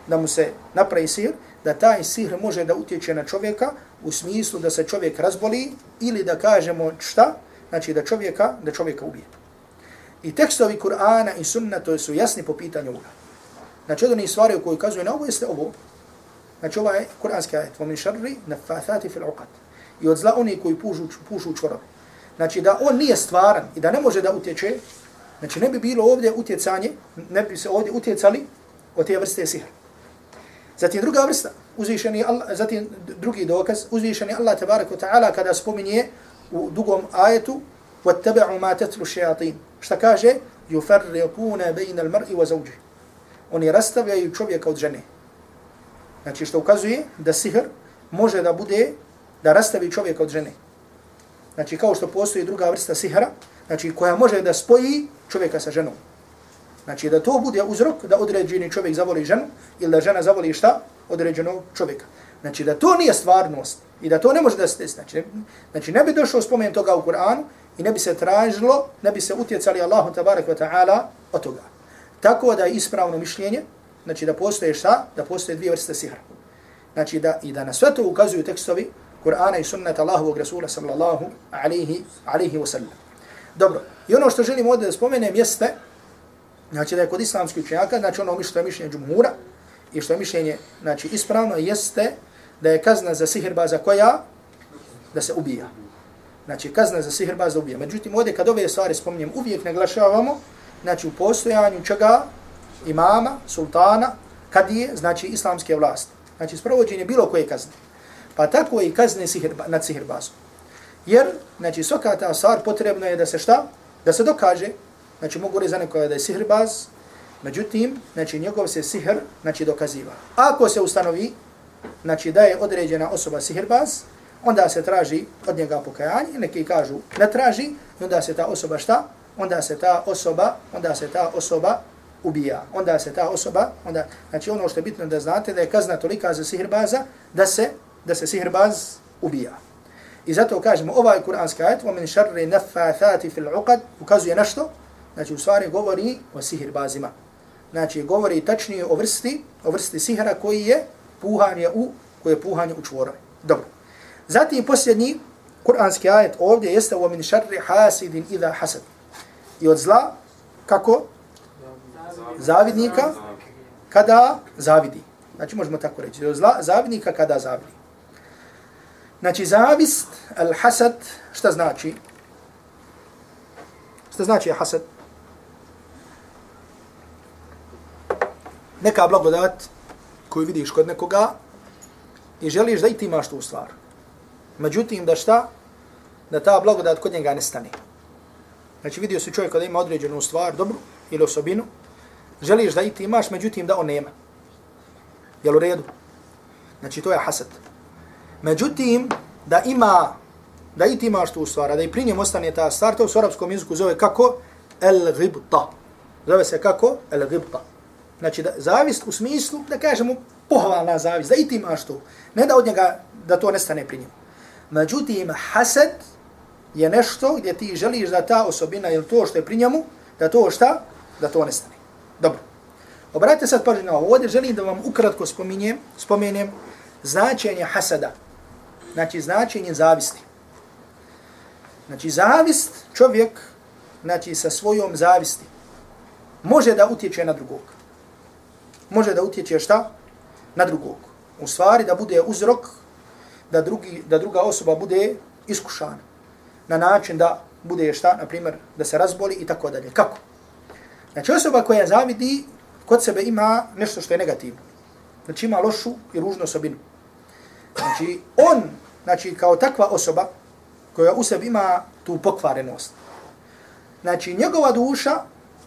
da mu se napravi sihr, da taj sihr može da utječe na čovjeka u smislu da se čovjek razboli ili da kažemo šta? znači da čovjeka, da čovjeka ubije. I tekstovi Kur'ana i Sunna to su jasni po pitanju ovoga. Znači od onih stvari koji ukazuje na ovo jeste ovo. Znači ovaj je kur'anski ajet. Vomin šarri nafathati fil uqad. I od zla oni koji pušu, pušu čvorove. Znači da on nije stvaran i da ne može da utječe, znači ne bi bilo ovdje utjecanje, ne bi se ovdje utjecali od te vrste sihr. Zatim druga vrsta, uzvišeni Allah, zatim drugi dokaz, uzvišeni Allah tabaraka ta'ala kada spominje u dugom ajetu وَاتَّبَعُوا مَا تَتْلُ الشَّيَاطِينَ Šta kaže? يُفَرِّقُونَ بَيْنَ الْمَرْءِ وَزَوْجِهِ Oni rastavljaju čovjeka od žene. Znači što ukazuje da sihr može da bude da rastavi čovjeka od žene. Znači kao što postoji druga vrsta sihra, znači koja može da spoji čovjeka sa ženom. Znači da to bude uzrok da određeni čovjek zavoli ženu ili da žena zavoli šta? Određenog čovjeka. Znači da to nije stvarnost i da to ne može da se desi. Znači, znači ne bi došao spomen toga u Kur'anu i ne bi se tražilo, ne bi se utjecali Allahu tabarak wa ta'ala od toga. Tako da je ispravno mišljenje, znači da postoje šta? Da postoje dvije vrste sihra. Znači da i da na sve to ukazuju tekstovi Kur'ana i sunnata Allahovog Rasula sallallahu alaihi, alaihi wa sallam. Dobro, i ono što želim ovdje da spomenem jeste, znači da je kod islamskih učenjaka, znači ono što je mišljenje džumhura i što je mišljenje znači, ispravno, jeste da je kazna za sihirbaza koja? Da se ubija. Znači, kazna za sihirbaza ubija. Međutim, ovdje kad ove stvari spominjem, uvijek naglašavamo, znači, u postojanju čega? Imama, sultana, kad je, znači, islamske vlasti. Znači, sprovođenje bilo koje kazne. Pa tako i kazne sihirba, nad sihirbazom. Jer, znači, svaka ta stvar potrebno je da se šta? Da se dokaže. Znači, mogu reći za nekoga da je sihirbaz, međutim, znači, njegov se sihr, znači, dokaziva. Ako se ustanovi, znači da je određena osoba sihirbaz, onda se traži od njega pokajanje, neki kažu ne traži, onda se ta osoba šta? Onda se ta osoba, onda se ta osoba ubija. Onda se ta osoba, onda, znači ono što je bitno da znate da je kazna tolika za sihirbaza da se, da se sihirbaz ubija. I zato kažemo ovaj kuranski ajet وَمِنْ شَرِّ نَفَّاثَاتِ فِي الْعُقَدِ ukazuje na što? Znači u stvari govori o sihirbazima. Znači govori tačnije o vrsti, o vrsti sihra koji je, puhanje u, koji je puhanje u čvorove. Dobro. Zatim posljednji kuranski ajet ovdje jeste u min šarri hasidin idha hasad. I od zla, kako? Zavidnika, kada zavidi. Znači možemo tako reći. Od zla, zavidnika kada zavidi. Znači zavist, al hasad, šta znači? Šta znači hasad? Neka blagodat koju vidiš kod nekoga i želiš da i ti imaš tu stvar. Međutim, da šta? Da ta blagodat kod njega nestane. Znači vidio si čovjek da ima određenu stvar, dobru ili osobinu, želiš da i ti imaš, međutim da on nema. Jel u redu? Znači to je hasad. Međutim, da ima, da i ti imaš tu stvar, da i pri njem ostane ta stvar, to u sorabskom jeziku zove kako? El-ghibta. Zove se kako? El-ghibta. Znači, da, zavist u smislu, da kažemo, pohvalna zavist, da i ti imaš to. Ne da od njega, da to nestane pri njemu. Međutim, hased je nešto gdje ti želiš da ta osobina ili to što je pri njemu, da to šta? Da to nestane. Dobro. Obratite sad pažnju na ovo. Ovdje želim da vam ukratko spominjem, spomenem značenje hasada. Znači, značenje zavisti. Znači, zavist čovjek, znači, sa svojom zavisti, može da utječe na drugog. Može da utječe šta? Na drugog. U stvari da bude uzrok da, drugi, da druga osoba bude iskušana. Na način da bude šta, na primjer, da se razboli i tako dalje. Kako? Znači osoba koja zavidi kod sebe ima nešto što je negativno. Znači ima lošu i ružnu osobinu. Znači on, znači kao takva osoba koja u sebi ima tu pokvarenost. Znači njegova duša,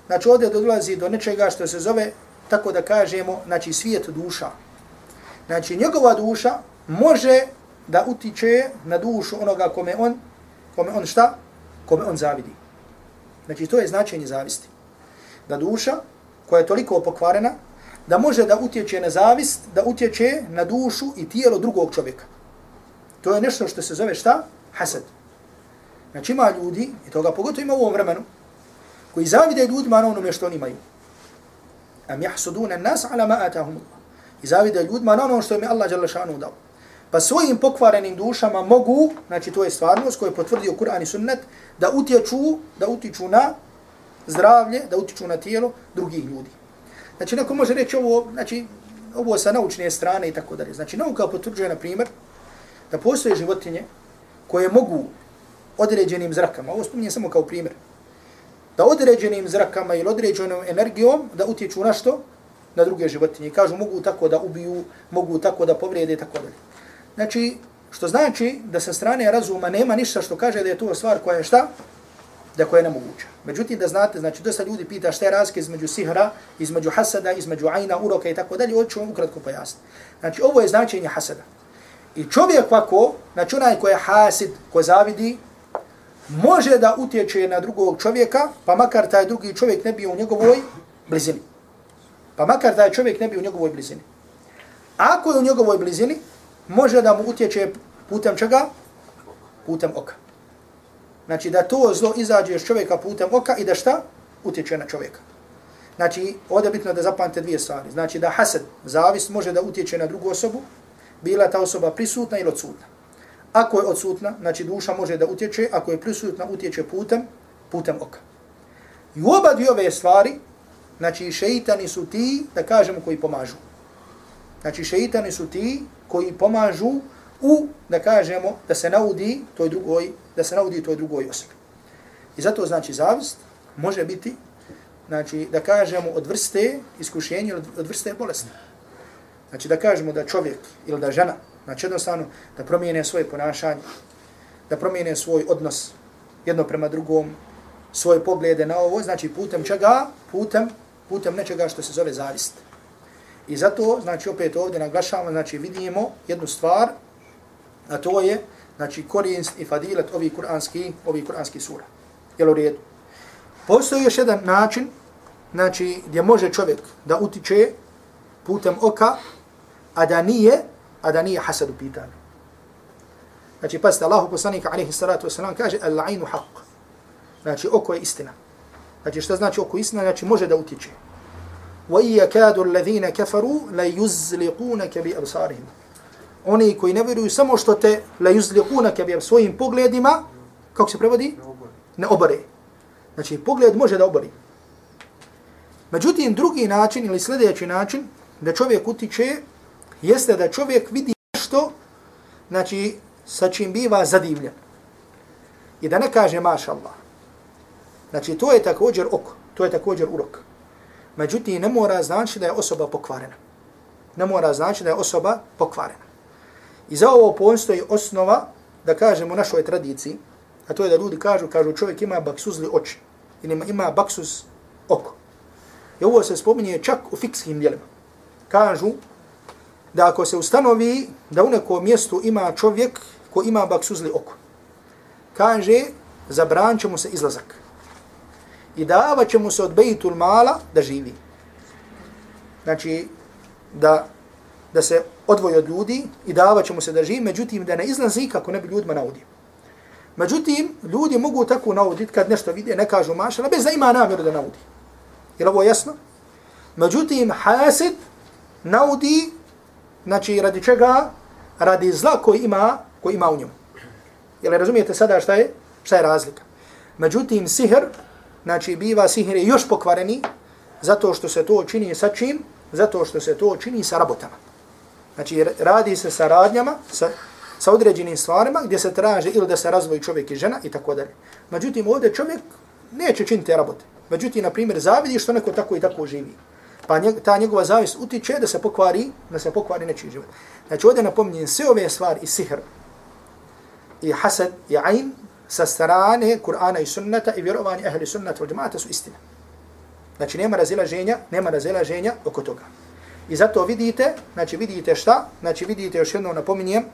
znači ovdje dolazi do nečega što se zove, tako da kažemo, znači svijet duša. Znači njegova duša može da utiče na dušu onoga kome on, kome on šta? Kome on zavidi. Znači to je značenje zavisti. Da duša koja je toliko pokvarena, da može da utječe na zavist, da utječe na dušu i tijelo drugog čovjeka. To je nešto što se zove šta? Hasad. Znači ima ljudi, i toga pogotovo ima u ovom vremenu, koji zavide ljudima na onome što oni imaju. Am jahsuduna nas ala ma atahum Allah. I zavide ljudima na ono što im je Allah šanu dao. Pa svojim pokvarenim dušama mogu, znači to je stvarnost koju je potvrdio Kur'an i Sunnet, da utječu, da utiču na zdravlje, da utiču na tijelo drugih ljudi. Znači neko može reći ovo, znači ovo sa naučne strane i tako dalje. Znači nauka potvrđuje, na primjer, da postoje životinje koje mogu određenim zrakama, ovo spominje samo kao primjer, da određenim zrakama ili određenom energijom da utječu na što? Na druge životinje. Kažu mogu tako da ubiju, mogu tako da povrijede i tako dalje. Znači, što znači da sa strane razuma nema ništa što kaže da je to stvar koja je šta? Da koja je nemoguća. Međutim, da znate, znači, dosta ljudi pita šta je razlika između sihra, između hasada, između ajna, uroka i tako dalje, ovo vam ukratko pojasniti. Znači, ovo je značenje hasada. I čovjek ovako, znači onaj ko je hasid, ko zavidi, može da utječe na drugog čovjeka, pa makar taj drugi čovjek ne bi u njegovoj blizini. Pa makar taj čovjek ne bi u njegovoj blizini. Ako je u njegovoj blizini, može da mu utječe putem čega? Putem oka. Znači da to zlo izađe iz čovjeka putem oka i da šta? Utječe na čovjeka. Znači, ovdje je bitno da zapamte dvije stvari. Znači da hased, zavist, može da utječe na drugu osobu, bila ta osoba prisutna ili odsutna. Ako je odsutna, znači duša može da utječe, ako je prisutna, utječe putem, putem oka. I u oba dvije ove stvari, znači šeitani su ti, da kažemo, koji pomažu. Znači šeitani su ti koji pomažu u, da kažemo, da se naudi toj drugoj, da se naudi toj drugoj osobi. I zato znači zavist može biti, znači da kažemo od vrste iskušenja, od vrste bolesti. Znači da kažemo da čovjek ili da žena, znači jednostavno da promijene svoje ponašanje, da promijene svoj odnos jedno prema drugom, svoje poglede na ovo, znači putem čega? Putem, putem nečega što se zove zavist. I zato, znači, opet ovdje naglašavamo, znači, vidimo jednu stvar, a to je, znači, korijens i fadilat ovih kuranski, ovih kuranski sura. Jel u redu? Postoji još jedan način, znači, gdje može čovjek da utiče putem oka, a da nije, a da nije hasad u pitanju. Znači, pasite, Allahu poslanika, alaihi salatu wasalam, kaže, al-la'inu haq. Znači, oko je istina. Znači šta znači oko istina? Znači može da utiče. وَإِيَ كَادُ الَّذِينَ كَفَرُوا لَيُزْلِقُونَكَ بِأَبْصَارِهِمْ Oni koji ne vjeruju samo što te لَيُزْلِقُونَكَ بِأَبْصَارِهِمْ svojim pogledima, kako se prevodi? Ne obore. Znači pogled može da obori. Međutim, drugi način ili sljedeći način da čovjek utiče jeste da čovjek vidi nešto znači, sa čim biva zadivljen. I da ne kaže maša Allah. Znači, to je također oko, to je također urok. Međutim, ne mora znači da je osoba pokvarena. Ne mora znači da je osoba pokvarena. I za ovo postoji osnova da kažemo u našoj tradiciji, a to je da ljudi kažu, kažu čovjek ima baksuzli oči ili ima, baksuz oko. I ovo se spominje čak u fikskim dijelima. Kažu da ako se ustanovi da u nekom mjestu ima čovjek ko ima baksuzli oko, kaže zabran će mu se izlazak i davat će mu se od bejtul mala da živi. Znači, da, da se odvoji od ljudi i davat će mu se da živi, međutim da ne izlazi kako ne bi ljudima naudio. Međutim, ljudi mogu tako nauditi kad nešto vide, ne kažu mašala, bez da ima namjeru da naudi. Je ovo jasno? Međutim, hasid naudi, znači radi čega? Radi zla koji ima, koji ima u njemu. Jel razumijete sada šta je, šta je razlika? Međutim, sihr, znači biva sihr je još pokvareni, zato što se to čini sa čim? Zato što se to čini sa rabotama. Znači, radi se sa radnjama, sa, sa određenim stvarima, gdje se traže ili da se razvoji čovjek i žena i tako dalje. Međutim, ovdje čovjek neće činiti rabote. Međutim, na primjer, zavidi što neko tako i tako živi. Pa njeg, ta njegova zavist utiče da se pokvari, da se pokvari nečiji život. Znači, ovdje napominjem sve ove stvari i sihr, i hasad, i ajn, sa strane Kur'ana i sunnata i vjerovanje ahli sunnata u džemata su istine. Znači, nema razilaženja, nema razilaženja oko toga. I zato vidite, znači vidite šta? Znači vidite još jedno napominjem,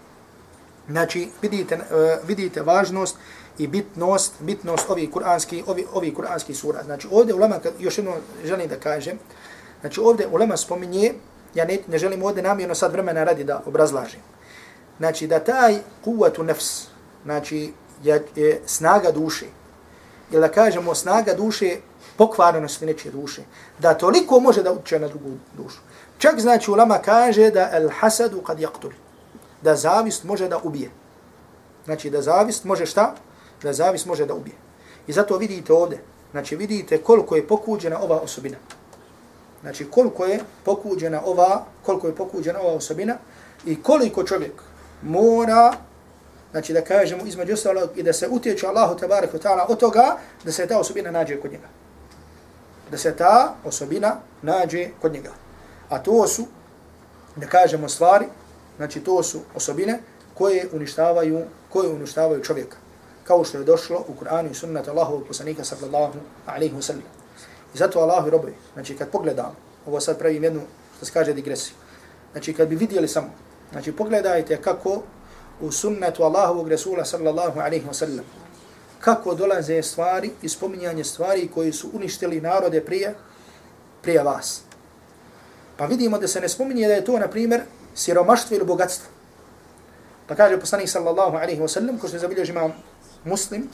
znači vidite, uh, vidite važnost i bitnost, bitnost ovih kuranskih, ovi, ovi kuranski sura. Znači ovdje ulema, još jedno želim da kažem, znači ovdje ulema spominje, ja ne, ne želim ovdje namjerno sad vremena radi da obrazlažim. Znači da taj kuvatu nefs, znači je, je snaga duše, ili da kažemo snaga duše, pokvarenosti nečije duše, da toliko može da utječe na drugu dušu. Čak znači ulama kaže da el hasadu kad jaktul, da zavist može da ubije. Znači da zavist može šta? Da zavist može da ubije. I zato vidite ovdje, znači vidite koliko je pokuđena ova osobina. Znači koliko je pokuđena ova, koliko je pokuđena ova osobina i koliko čovjek mora znači da kažemo između ostalog i da se utječe Allahu tabarak wa ta'ala od toga da se ta osobina nađe kod njega. Da se ta osobina nađe kod njega. A to su, da kažemo stvari, znači to su osobine koje uništavaju, koje uništavaju čovjeka. Kao što je došlo u Kur'anu i Sunnetu Allahovog poslanika sallallahu alaihi wa sallam. I zato Allah i robovi, znači kad pogledam, ovo sad pravim jednu, što se kaže, digresiju. Znači kad bi vidjeli samo, znači pogledajte kako u sunnetu Allahovog Resula sallallahu alaihi wa sallam, kako dolaze stvari i spominjanje stvari koji su uništili narode prije, prije vas. Pa vidimo da se ne spominje da je to, na primjer, siromaštvo ili bogatstvo. Pa kaže poslanik sallallahu alaihi wa sallam, ko što je zabilježi imam muslim,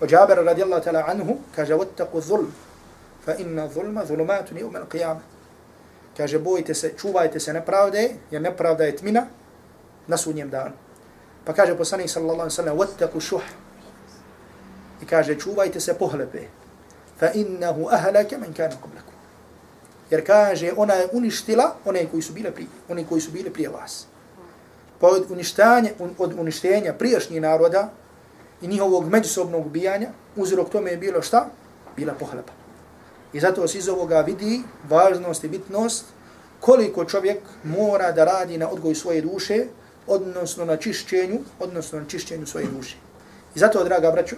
od Jabera radijallahu ta'ala anhu, kaže, vattaku zulm, fa inna zulma zulumatun i umel qiyama. Kaže, bojite se, čuvajte se nepravde, jer nepravda je tmina na sudnjem danu. Pa kaže poslanik sallallahu alaihi wa sallam, vattaku šuh. I kaže, čuvajte se pohlepe, fa innahu ahlaka man kana qablakum jer kaže ona je uništila one koji su bile prije, one koji su bile prije vas. Pa od uništanja, od uništenja prijašnjih naroda i njihovog međusobnog ubijanja, uzrok tome je bilo šta? Bila pohlepa. I zato se iz ovoga vidi važnost i bitnost koliko čovjek mora da radi na odgoju svoje duše, odnosno na čišćenju, odnosno na čišćenju svoje duše. I zato, draga braćo,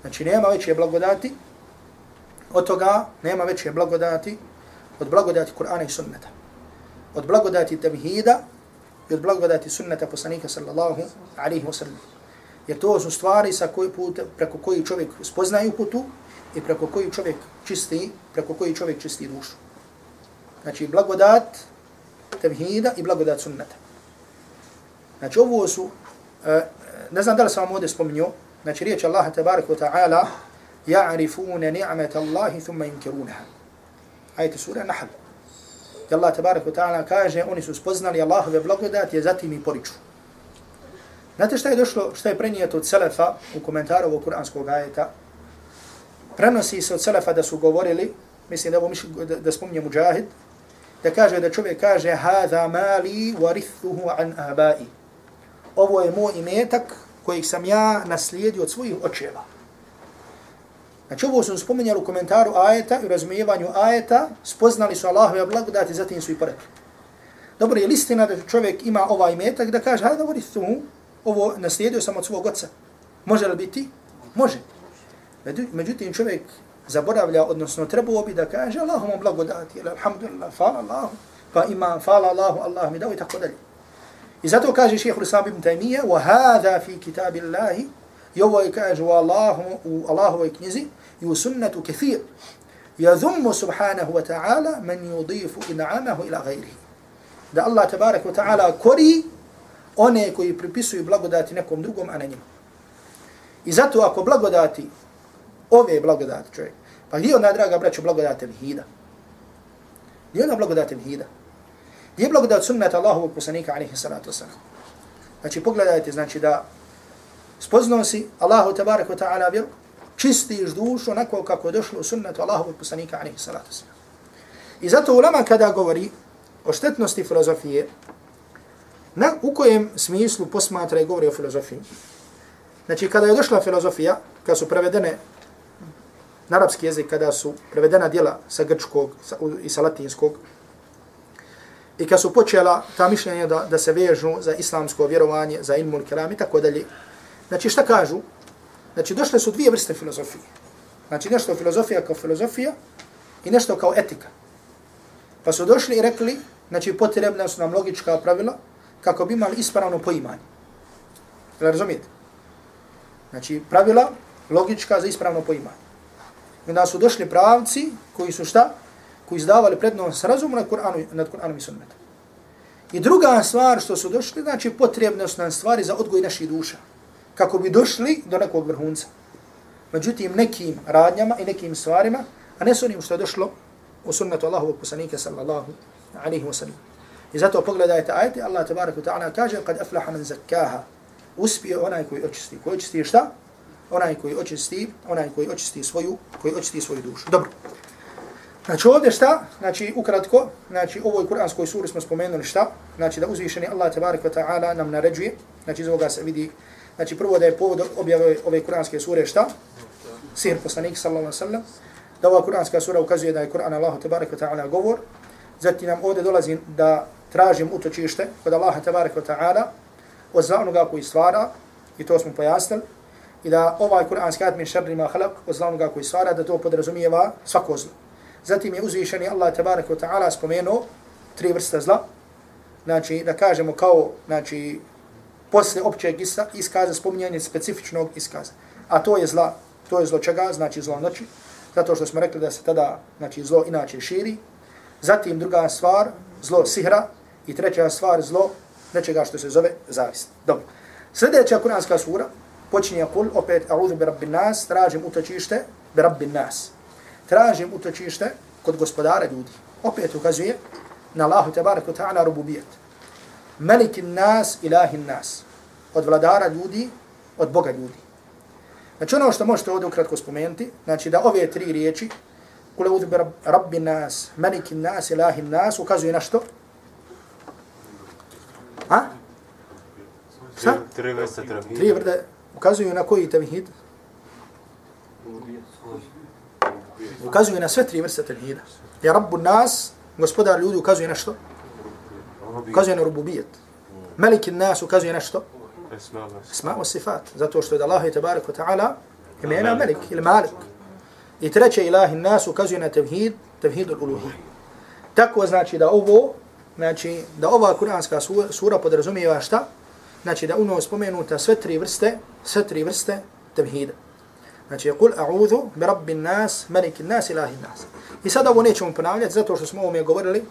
znači nema veće blagodati, od toga nema veće blagodati od blagodati Kur'ana i sunneta. Od blagodati tevhida i od blagodati sunneta poslanika sallallahu alaihi wa sallam. Jer to su stvari sa koji put, preko koji čovjek spoznaju putu i preko koji čovjek čisti, preko koji čovjek čisti dušu. Znači blagodat tevhida i blagodat sunneta. Znači ovo su, e, ne znam da li sam vam ovdje spominio, znači riječ Allaha tabarak wa ta'ala ja'rifune ni'met Allahi thumma inkirunaha. Ajte sura Nahl. I Allah tabarak wa ta'ala kaže, oni su spoznali Allahove blagodati, a zatim i poriču. Znate šta je došlo, šta je prenijeto od Selefa u komentaru ovog kuranskog ajeta? Prenosi se od Selefa da su govorili, mislim da, mišli, da, da spominje Mujahid, da kaže da čovjek kaže hada mali warithuhu an abai. Ovo je moj imetak kojeg sam ja naslijedio od svojih očeva. Znači ovo su spominjali u komentaru ajeta i razumijevanju ajeta, spoznali su Allahove blagodati, zatim su i porekli. Dobro, je listina da čovjek ima ovaj imetak da kaže hajde, warithuhu, ovo naslijedio sam od svog oca. Može li biti? Može. Međutim, čovjek zaboravlja, odnosno trebao bi da kaže Allahom blagodati, alhamdulillah, fala Allahu, pa ima, fala Allahu, Allah mi dao i tako dalje. I zato kaže šehr Islam ibn Taymiye, wa hada fi kitabi Allahi, i ovo je kaže u Allahu, u Allahovoj knjizi, i u sunnetu kathir, yadhummu subhanahu wa ta'ala man yudifu in'amahu ila ghairihi. Da Allah tabarak wa ta'ala kori one koji pripisuju blagodati nekom drugom, a ne njima. I zato ako blagodati, ove blagodati čovjek, pa gdje ona, draga braćo, blagodat vihida? Gdje ona blagodat vihida? Gdje je blagodat sunnata Allahovog poslanika, alaihi salatu wasalam? Znači, pogledajte, znači da spoznao si Allahu tabarak wa ta'ala vjeru, čistiš dušu onako kako je došlo u sunnatu Allahovog poslanika, alaihi salatu wasalam. I zato ulama kada govori o štetnosti filozofije, Na, u kojem smislu posmatra i govori o filozofiji? Znači, kada je došla filozofija, kada su prevedene na arapski jezik, kada su prevedena dijela sa grčkog sa, i sa latinskog, i kada su počela ta mišljenja da, da se vežu za islamsko vjerovanje, za ilmul kelam i tako dalje, znači šta kažu? Znači, došle su dvije vrste filozofije. Znači, nešto filozofija kao filozofija i nešto kao etika. Pa su došli i rekli, znači, potrebna su nam logička pravila, kako bi imali ispravno poimanje. Jel razumijete? Znači, pravila logička za ispravno poimanje. I onda su došli pravci koji su šta? Koji izdavali prednost razumu nad Kur'anu, nad Kur'anom i sunnetom. I druga stvar što su došli, znači potrebne su nam stvari za odgoj naših duša. Kako bi došli do nekog vrhunca. Međutim, nekim radnjama i nekim stvarima, a ne s onim što je došlo u sunnetu Allahovog poslanika sallallahu alaihi wa sallam. I zato pogledajte ajte, Allah tabaraka ta'ala kaže, kad aflaha man zakkaha, uspije onaj koji očisti. Koji očisti šta? Onaj koji očisti, onaj koji očisti svoju, koji očisti svoju dušu. Dobro. Znači ovdje šta? Znači ukratko, znači ovoj kuranskoj suri smo spomenuli šta? Znači da uzvišeni Allah tabaraka ta'ala nam naređuje, znači iz ovoga se vidi, znači prvo da je povod objave ove kuranske sure šta? Sir poslanik sallallahu alaihi sallam. Da ova kuranska sura ukazuje da je Kur'an Allah wa ta'ala govor. Zatim nam ovdje dolazi da tražim utočište kod Allaha tabarik wa ta'ala od za onoga koji stvara, i to smo pojasnili, i da ovaj kuranski ajat min šarri ma halak od zla onoga koji stvara, da to podrazumijeva svako zlo. Zatim je uzvišeni Allah tabaraka wa ta'ala spomenuo tri vrste zla, znači da kažemo kao, znači, posle općeg iskaza spominjanje specifičnog iskaza. A to je zla, to je zlo čega, znači zlo noći, zato što smo rekli da se tada, znači, zlo inače širi. Zatim druga stvar, zlo sihra, I treća stvar, zlo nečega što se zove zavist. Dobro. Sljedeća kuranska sura počinje kul, opet, a'udhu bi rabbin nas, tražim utočište bi rabbin nas. Tražim utočište kod gospodara ljudi. Opet ukazuje na Allahu tabaraka ta'ala rububijet. Melikin nas, ilahin nas. Od vladara ljudi, od Boga ljudi. Znači ono što možete ovdje ukratko spomenuti, znači da ove tri riječi, kule a'udhu bi rabbin nas, melikin nas, ilahin nas, ukazuje na što? A? Šta? Tri vrste tevhida. Tri vrste ukazuju na koji tevhid? Ukazuju na sve tri vrste tevhida. Ja rabbu nas, gospodar ljudi, ukazuje na što? Ukazuje na rububijet. Meliki nas ukazuje na što? Esma o sifat. Zato što je da Allah i tabarak wa ta'ala imena melik ili malik. I treće ilahi nas ukazuje na tevhid, tevhid ul-uluhi. Tako znači da ovo znači da ova kuranska sura podrazumijeva šta? Znači da uno spomenuta sve tri vrste, sve tri vrste tevhida. Znači, kul a'udhu bi rabbin nas, malikin nas, ilahin nas. I sada ovo nećemo ponavljati zato što smo ovome govorili,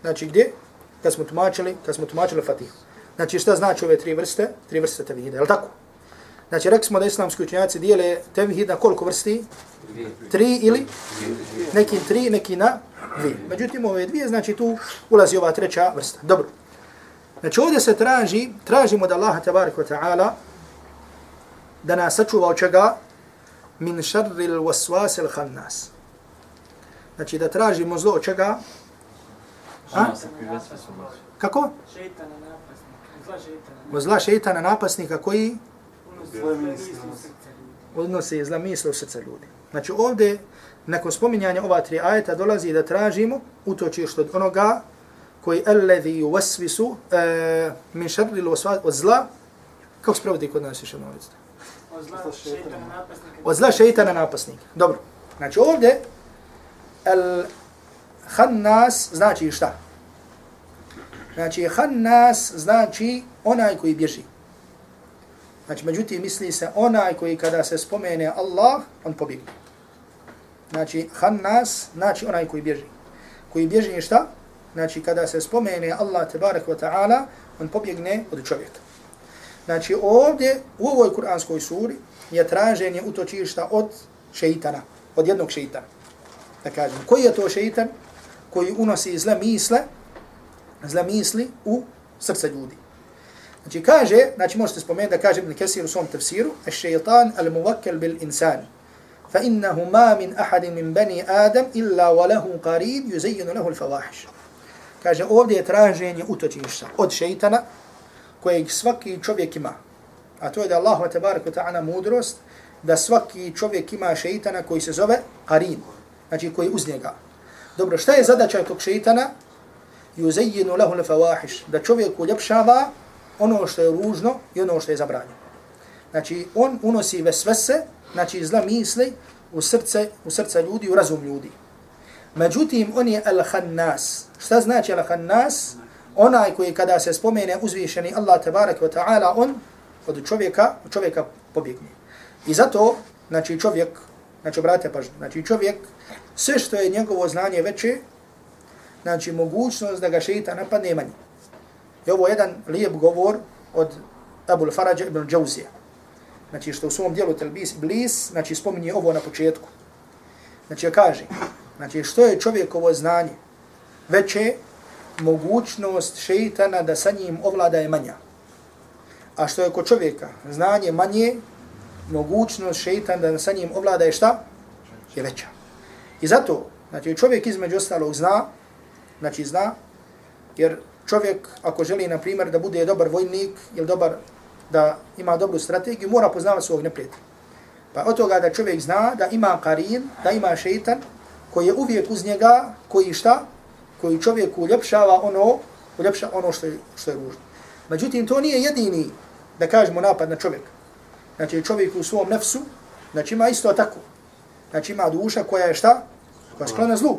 znači gdje? Kad smo tumačili, kad smo tumačili Fatihu. Znači šta znači ove tri vrste? Tri vrste tevhida, je li tako? Znači, rekli smo da islamski učenjaci dijele tevhid na koliko vrsti? Tri ili? Neki tri, neki na dvije. Međutim, ove dvije, znači tu ulazi ova treća vrsta. Dobro. Znači, ovdje se traži, tražimo da Allah, tabarik wa ta'ala, da nas sačuva od čega? Min šarri l-waswas il-khannas. Znači, da tražimo zlo od čega? A? Kako? Od zla šeitana napasnika koji odnose zla misle u srce ljudi. Znači ovdje, nakon spominjanja ova tri ajeta, dolazi da tražimo utočište od onoga koji alladhi yuwaswisu e, min sharri al od zla, kako spraviti kod nas jednom recite? Od zla šeitana napasnika. Od zla šeitana napasnika. Dobro. Znači ovdje, al khannas znači šta? Znači khannas znači onaj koji bježi. Znači, međutim, misli se onaj koji kada se spomene Allah, on pobjegne. Znači, hannas, znači onaj koji bježi. Koji bježi je šta? Znači, kada se spomene Allah, tebarek wa ta'ala, on pobjegne od čovjeka. Znači, ovdje, u ovoj kuranskoj suri, je traženje utočišta od šeitana, od jednog šeitana. Da kažem, koji je to šeitan? Koji unosi zle misle, zle misli u srce ljudi. Znači kaže, znači možete spomenuti da kaže Ibn Kesir u svom tefsiru, الشيطان الموكل بالإنسان فإنه ما من أحد من بني آدم إلا وله قرين يزين له الفواحش. Kaže, ovdje je traženje utočišta od šeitana kojeg svaki čovjek ima. A to je da Allah tabarak ta'ala mudrost da svaki čovjek ima šeitana koji se zove Karin, znači koji uz njega. Dobro, šta je zadaća tog šeitana? Yuzayinu lahu al-fawahish, da čovjek uljepšava ono što je ružno i ono što je zabranjeno. Znači, on unosi vesvese, znači zla misli u srce, u srce ljudi, u razum ljudi. Međutim, on je al-khannas. Šta znači al-khannas? Onaj koji kada se spomene uzvišeni Allah tabarak wa ta'ala, on od čovjeka, od čovjeka pobjegne. I zato, znači čovjek, znači brate pažnju, znači čovjek, sve što je njegovo znanje veće, znači mogućnost da ga šeita napadne manje. I ovo je jedan lijep govor od Abu Farađa ibn Džauzija. Znači što u svom dijelu Telbis Iblis, znači spominje ovo na početku. Znači kaže, znači što je čovjekovo znanje veće mogućnost šeitana da sa njim ovlada je manja. A što je kod čovjeka znanje manje, mogućnost šeitana da sa njim ovlada je šta? Je veća. I zato, znači čovjek između ostalog zna, znači zna, jer čovjek ako želi na primjer da bude dobar vojnik ili dobar da ima dobru strategiju, mora poznavati svog neprijatelja. Pa od toga da čovjek zna da ima karin, da ima šeitan koji je uvijek uz njega, koji šta? Koji čovjeku uljepšava ono, uljepša ono što je, što je ružno. Međutim, to nije jedini, da kažemo, napad na čovjeka. Znači, čovjek u svom nefsu, znači ima isto tako. Znači, ima duša koja je šta? Koja je sklona zlu.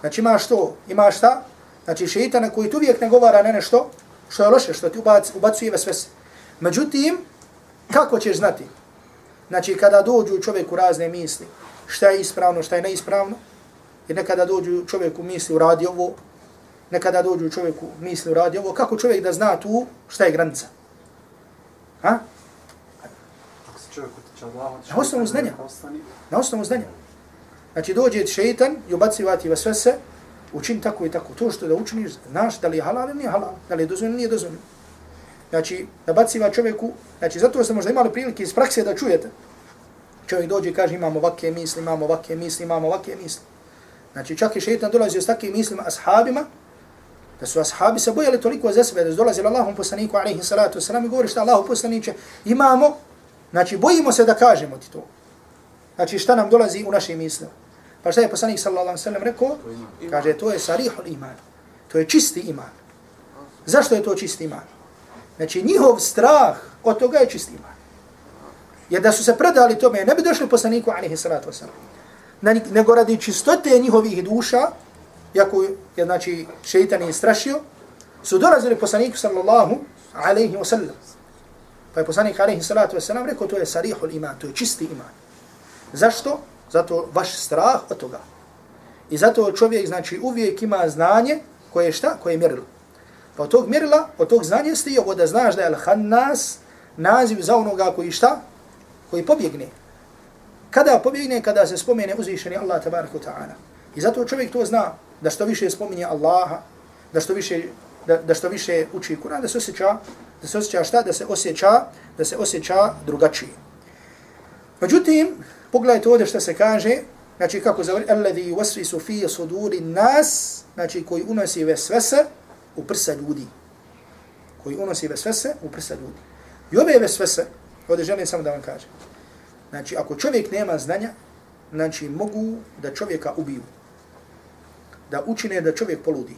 Znači, ima što? Ima šta? Znači šeitana koji tu uvijek ne govara na nešto što je loše, što ti ubac, ubacuje sve svese. Međutim, kako ćeš znati? Znači kada dođu čovjeku razne misli, šta je ispravno, šta je neispravno, jer nekada dođu čovjeku misli u radi ovo, nekada dođu čovjeku misli u radi ovo, kako čovjek da zna tu šta je granica? Ha? Na osnovu znanja. Na osnovu znanja. Znači dođe šeitan i ubacivati vas sve se, učini tako i tako. To što da učiniš, znaš da li je halal ili nije halal, da li je dozvoljeno ili nije dozvoljeno. Znači, da baciva čovjeku, znači zato ste možda imali prilike iz prakse da čujete. Čovjek dođe i kaže imamo ovakve misli, imamo ovakve misli, imamo ovakve misli. Znači čak i šeitan dolazi s takvim mislima ashabima, da su ashabi se bojali toliko za sebe, da su dolazili Allahom poslaniku, alaihi salatu wasalam, i govori šta Allahu poslaniće, imamo, znači bojimo se da kažemo ti to. Znači šta nam dolazi u našim mislima. Pa šta je poslanik sallallahu alaihi sallam rekao? Kaže, to je sarihul iman. To je čisti iman. Zašto je to čisti iman? Znači, njihov strah od toga je čisti iman. Jer da su se predali tome, ne bi došli poslaniku alaihi sallatu wasallam. Nego radi čistote njihovih duša, jako je, znači, šeitan je strašio, su dolazili poslaniku sallallahu alaihi wasallam. Pa je poslanik alaihi salatu wa sallam rekao, to je sarihul iman, to je čisti iman. Zašto? Zato vaš strah od toga. I zato čovjek znači uvijek ima znanje koje je šta? Koje je mjerilo. Pa od tog mjerila, od tog znanja ste ovo da znaš da je Al-Hannas naziv za onoga koji šta? koji pobjegne. Kada pobjegne, kada se spomene uzvišeni Allah tabaraka ta'ala. I zato čovjek to zna, da što više spominje Allaha, da što više, da, da što više uči Kur'an, da se osjeća, da se osjeća šta? Da se osjeća, da se osjeća drugačije. Međutim, pogledajte ovdje što se kaže, znači kako zavori, alladhi wasfisu fi suduri nas, znači koji unosi vesvese u prsa ljudi. Koji unosi vesvese u prsa ljudi. I ove vesvese, ovdje želim samo da vam kažem, znači ako čovjek nema znanja, znači mogu da čovjeka ubiju. Da učine da čovjek poludi.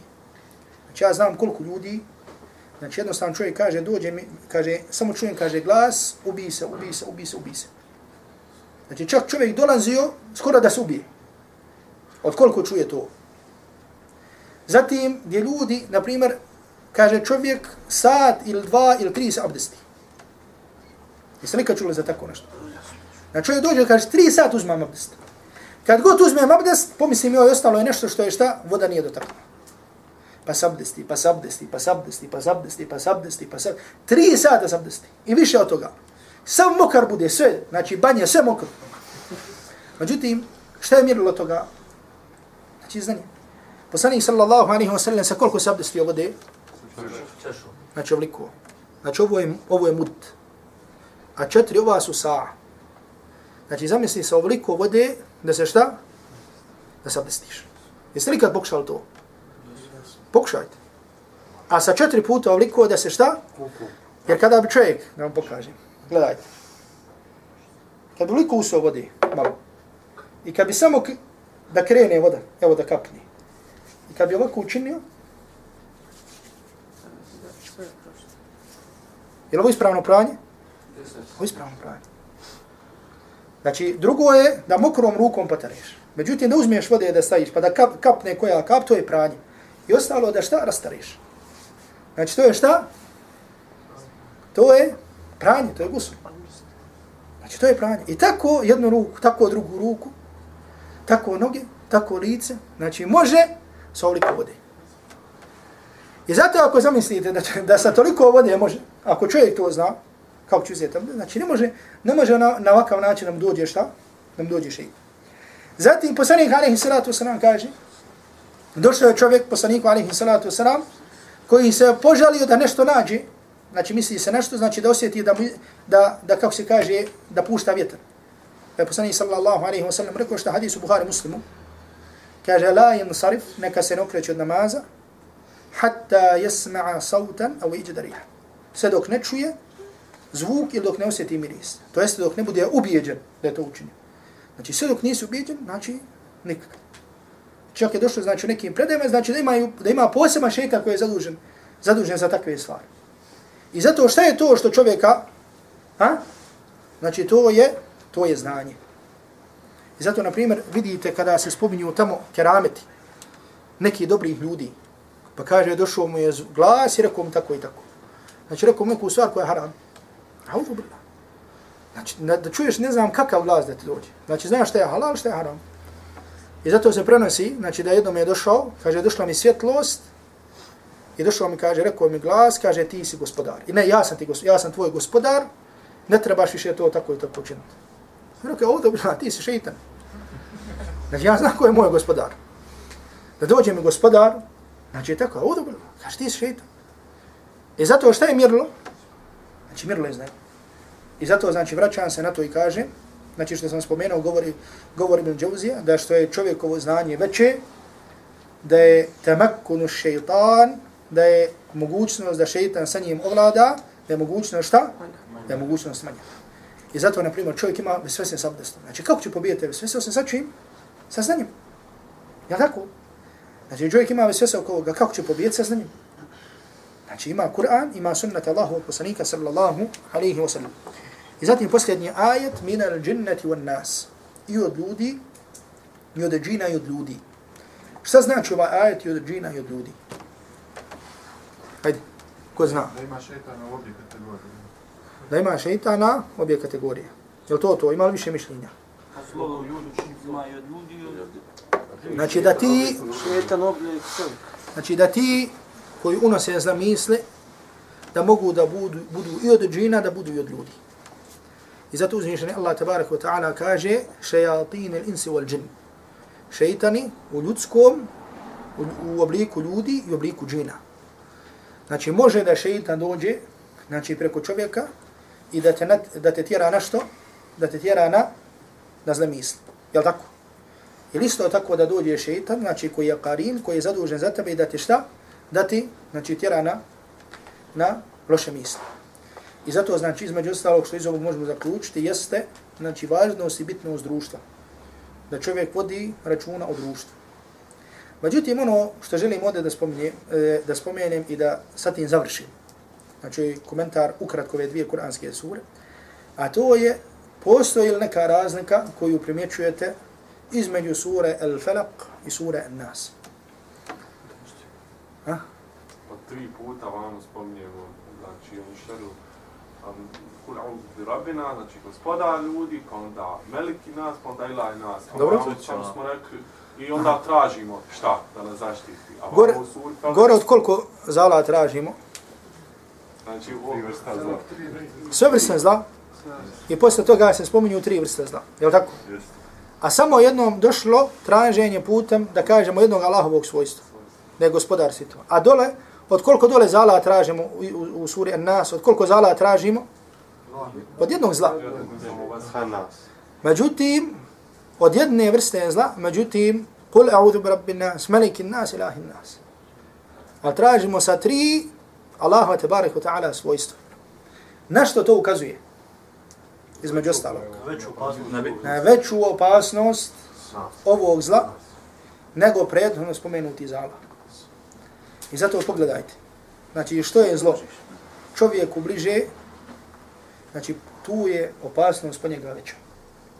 Znači ja znam koliko ljudi, znači jednostavno čovjek kaže, dođe mi, kaže, samo čujem, kaže glas, ubij se, ubij se, ubij se, ubij se. Znači čak čovjek dolazio skoro da se ubije. Od koliko čuje to. Zatim gdje ljudi, na primjer, kaže čovjek sat ili dva ili tri se abdesti. Jeste nikad čuli za tako nešto? Znači čovjek dođe i kaže tri sat uzmem abdest. Kad god uzmem abdest, pomislim joj ostalo je nešto što je šta, voda nije dotakla. Pa sabdesti, pa sabdesti, pa sabdesti, pa sabdesti, pa sabdesti, pa sabdesti. Tri sata sabdesti. I više od toga. Sam mokar bude, sve, znači banje, sve mokar. Međutim, šta je mjerilo toga? Znači, znanje. Poslanik sallallahu alaihi wa sallam sa koliko se abdestio vode? Znači, ovliko. Znači, ovo je, ovo je mud. A četiri ova su sa'a. Znači, zamisli se ovoliko vode da se šta? Da se abdestiš. Jeste li kad pokušali to? Pokušajte. A sa četiri puta ovoliko da se šta? Jer kada bi čovjek, da vam pokažem, gledajte. Kad bi ovoliko usao vode, malo, i kad bi samo da krene voda, evo da kapne, i kad bi ovako učinio, je li ovo ispravno pranje? Ovo ispravno pranje. Znači, drugo je da mokrom rukom potareš. Međutim, da uzmiješ vode da staviš, pa da kap, kapne koja kap, to je pranje. I ostalo da šta? Rastareš. Znači, to je šta? To je pranje, to je gusul. Znači, to je pranje. I tako jednu ruku, tako drugu ruku, tako noge, tako lice, znači može sa ovoliko vode. I zato ako zamislite da, da sa toliko vode može, ako čovjek to zna, kako ću uzeti, znači ne može, ne može na, na ovakav način nam dođe šta? Nam dođe šeit. Zatim poslanik alaihi salatu wasalam kaže, došao je čovjek poslaniku alaihi salatu wasalam, koji se požalio da nešto nađe, znači misli se nešto, znači da osjeti da, da, da kako se kaže, da pušta vjetar. Pa je poslanik sallallahu alaihi wasalam rekao što hadisu Buhari muslimu, kaže la yansarif neka se ne okreće od namaza, hatta yasma'a sautan au ijda riha. Sve dok ne čuje zvuk ili dok ne osjeti miris. To jeste dok ne bude ubijeđen da je to učinio. Znači sve dok nisi ubijeđen, znači nikak. Čak je došlo znači nekim predajama, znači da, imaju, da ima poseban šeita koji je zadužen, zadužen za takve stvari. I zato šta je to što čovjeka, a? znači to je to je znanje. I zato, na primjer, vidite kada se spominju tamo kerameti, neki dobrih ljudi, pa kaže, došao mu je glas i rekao mu tako i tako. Znači, rekao mu neku stvar koja je haram. A billah. Znači, da čuješ, ne znam kakav glas da ti dođe. Znači, znaš šta je halal, šta je haram. I zato se prenosi, znači, da jednom je došao, kaže, došla mi svjetlost, i došao mi, kaže, rekao mi glas, kaže, ti si gospodar. I ne, ja sam, ti, ja sam tvoj gospodar, ne trebaš više to tako i tako učiniti. Rekao, ovo dobro, ti si šeitan. Znači, ja znam ko je moj gospodar. Da dođe mi gospodar, znači, tako, ovo dobro, kaže, ti si šeitan. I zato šta je mirlo? Znači, mirlo je znanje. I zato, znači, vraćam se na to i kažem, znači, što sam spomenuo, govori, govori Ibn Džavzija, da što je čovjekovo znanje veće, da je temakkunu šeitan, da je mogućnost da šeitan sa njim ovlada, da je mogućnost šta? Da je mogućnost manja. I zato, na primjer, čovjek ima vesvesen sa abdestom. Znači, kako će pobijeti vesvesen osim sa čim? Sa znanjem. Ja tako? Znači, čovjek ima vesvesen oko ovoga, kako će pobijeti sa znanjem? Znači, ima Kur'an, ima sunnet Allahu od poslanika sallallahu alaihi wa sallam. I zatim posljednji ajet, min al džinnati wa nas. I od ljudi, i od džina i od ljudi. Šta znači ovaj ajet i od džina i od ljudi? Hajde, ko zna? Da ima šeitana u obje kategorije da ima šeitana obje kategorije. Je to to? Ima li više mišljenja? Znači da ti Znači da ti koji unose za misle da mogu da budu, budu i od džina, da budu i od ljudi. I zato uzvišeni Allah tabarak wa ta'ala kaže šejatin il insi wal džin. Šeitani u ljudskom, u, u obliku ljudi i u obliku džina. Znači može da šeitan dođe znači preko čovjeka i da te, nat, da te tjera na što? Da te tjera na, na zle misli. Jel tako? Ili isto tako da dođe šeitan, znači koji je karin, koji je zadužen za tebe i da ti šta? Da ti, znači, tjera na, na loše misli. I zato, znači, između ostalog što iz ovog možemo zaključiti, jeste, znači, važnost i bitnost društva. Da čovjek vodi računa o društvu. Međutim, ono što želim ovdje da spomenem, da spomenem i da sa tim završim, znači, komentar ukratko ove dvije kuranske sure, a to je, postoji li neka razlika koju primjećujete između sure El Felak i sure El Nas. Ha? Pa tri puta vam spominjemo, znači, oni šeru, kul auzu bi rabina, znači gospoda ljudi, pa onda meliki nas, pa onda ilaj nas. A Dobro. čemu smo rekli, i onda tražimo šta da nas zaštiti. A Gore, suri Falaq, gore od koliko zala tražimo? znači, u Tri vrsta zla. Sve vrste zla. I posle toga se spominju tri vrste zla. Je li tako? Jeste. A samo jednom došlo traženje putem, da kažemo, jednog Allahovog svojstva. Da je gospodar to. A dole, od koliko dole zala tražimo u, u, u suri An-Nas, od koliko zala tražimo? Od jednog zla. Međutim, od jedne vrste zla, međutim, kul a'udhu bi rabbin nas, malikin nas, ilahin nas. A tražimo sa tri Allahu te barek wa ta'ala svojstva. Na što to ukazuje? Između ostalog. Veću opasnost. Na veću opasnost ovog zla nego prethodno spomenuti zala. I zato pogledajte. Znači, što je zlo? Čovjeku bliže, znači, tu je opasnost po njega veća.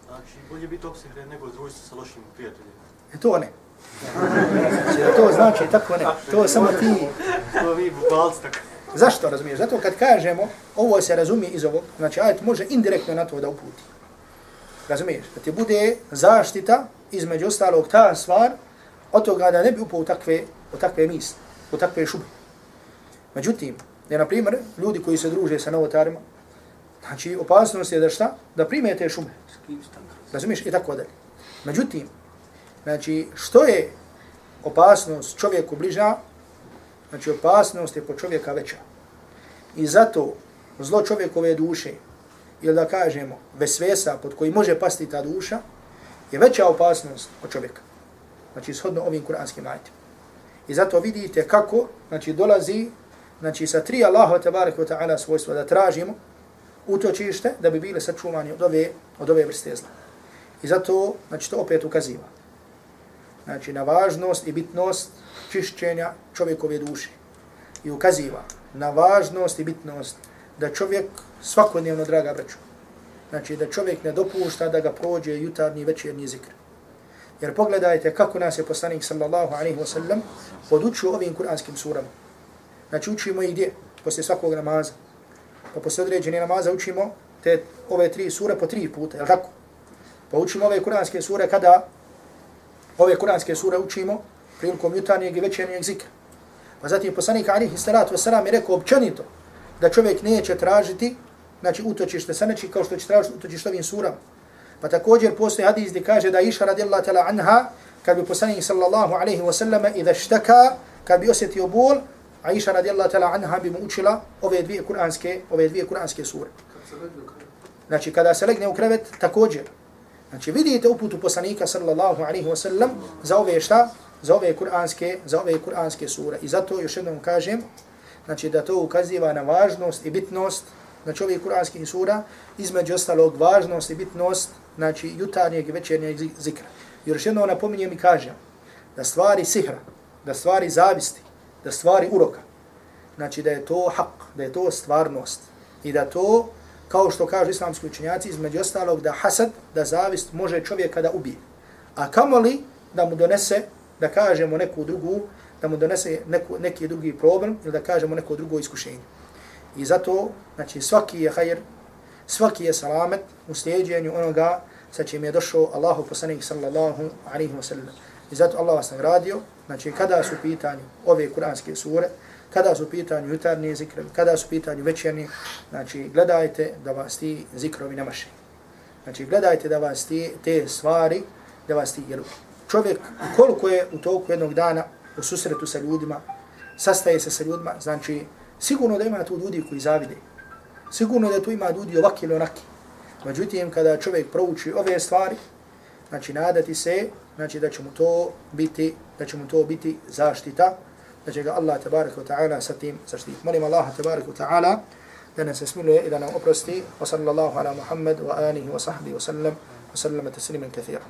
Znači, bolje biti opsihre nego družiti sa lošim prijateljima. E to ne. Znači, to znači tako ne. To samo ti. To vi bukvalci tako. Zašto razumiješ? Zato kad kažemo, ovo se razumije iz ovog, znači ajet može indirektno na to da uputi. Razumiješ? Da ti bude zaštita između ostalog ta stvar od toga da ne bi upao u takve, u takve misli, u takve šube. Međutim, je na primjer ljudi koji se druže sa novotarima, znači opasnost je da šta? Da prime te šume. Razumiješ? I tako dalje. Međutim, znači što je opasnost čovjeku bliža, znači opasnost je po čovjeka veća. I zato zlo čovjekove duše, ili da kažemo vesvesa pod koji može pasti ta duša, je veća opasnost od čovjeka. Znači, shodno ovim kuranskim ajitima. I zato vidite kako, znači, dolazi, znači, sa tri Allahu tabarak wa ta'ala svojstva da tražimo utočište da bi bile sačuvani od ove, od ove vrste zla. I zato, znači, to opet ukaziva. Znači, na važnost i bitnost čišćenja čovjekove duše. I ukaziva na važnost i bitnost da čovjek svakodnevno, draga braću, znači da čovjek ne dopušta da ga prođe jutarnji večernji zikr. Jer pogledajte kako nas je poslanik sallallahu alaihi wa sallam podučio ovim kuranskim surama. Znači učimo ih gdje? Poslije svakog namaza. Pa poslije određene namaza učimo te ove tri sure po tri puta, je tako? Pa učimo ove kuranske sure kada ove kuranske sure učimo prilikom jutarnjeg i večernjeg zikra. Pa zatim poslanik alihi salatu wasalam je rekao općenito da čovjek neće tražiti, znači utočište sa nečim kao što će tražiti utočište ovim surama. Pa također postoji hadis gdje kaže da iša radijallahu tala anha, kad bi poslanik sallallahu alaihi wasallam idha štaka, kad bi osjetio bol, a iša radijallahu tala anha bi mu učila ove dvije kuranske, ove dvije kuranske sure. Znači kada se legne u krevet, također. Znači vidite uputu poslanika sallallahu alaihi wasallam za ove šta? za ove kuranske, za ove kuranske sure. I zato još jednom kažem, znači da to ukaziva na važnost i bitnost znači ovih kuranskih sura, između ostalog važnost i bitnost znači jutarnjeg i večernjeg zikra. I još jednom napominjem i kažem da stvari sihra, da stvari zavisti, da stvari uroka, znači da je to hak, da je to stvarnost i da to, kao što kažu islamski učenjaci, između ostalog da hasad, da zavist može čovjeka da ubije. A kamoli da mu donese da kažemo neku drugu, da mu donese neku, neki drugi problem ili da kažemo neko drugo iskušenje. I zato, znači, svaki je hajr, svaki je salamet u slijedjenju onoga sa čim je došao Allahu poslanik sallallahu alaihi wa sallam. I zato Allah vas nagradio, znači, kada su pitanju ove kuranske sure, kada su pitanju jutarnje zikre, kada su pitanju večernje, znači, gledajte da vas ti zikrovi nemaše. Znači, gledajte da vas ti, te stvari, da vas ti, jer čovjek, koliko je u toku jednog dana u susretu sa ljudima, sastaje se sa ljudima, znači, sigurno da ima tu ljudi koji zavide. Sigurno da tu ima ljudi ovaki ili onaki. Međutim, kada čovjek prouči ove stvari, znači, nadati se, znači, da će mu to biti, da će mu to biti zaštita, da će ga Allah tabaraka wa ta'ala sa tim zaštiti. Molim Allah tabaraka wa ta'ala da nas smiluje i da nam oprosti. Wa sallallahu ala Muhammad wa alihi wa sahbihi wa sallam wa sallama taslima kathira.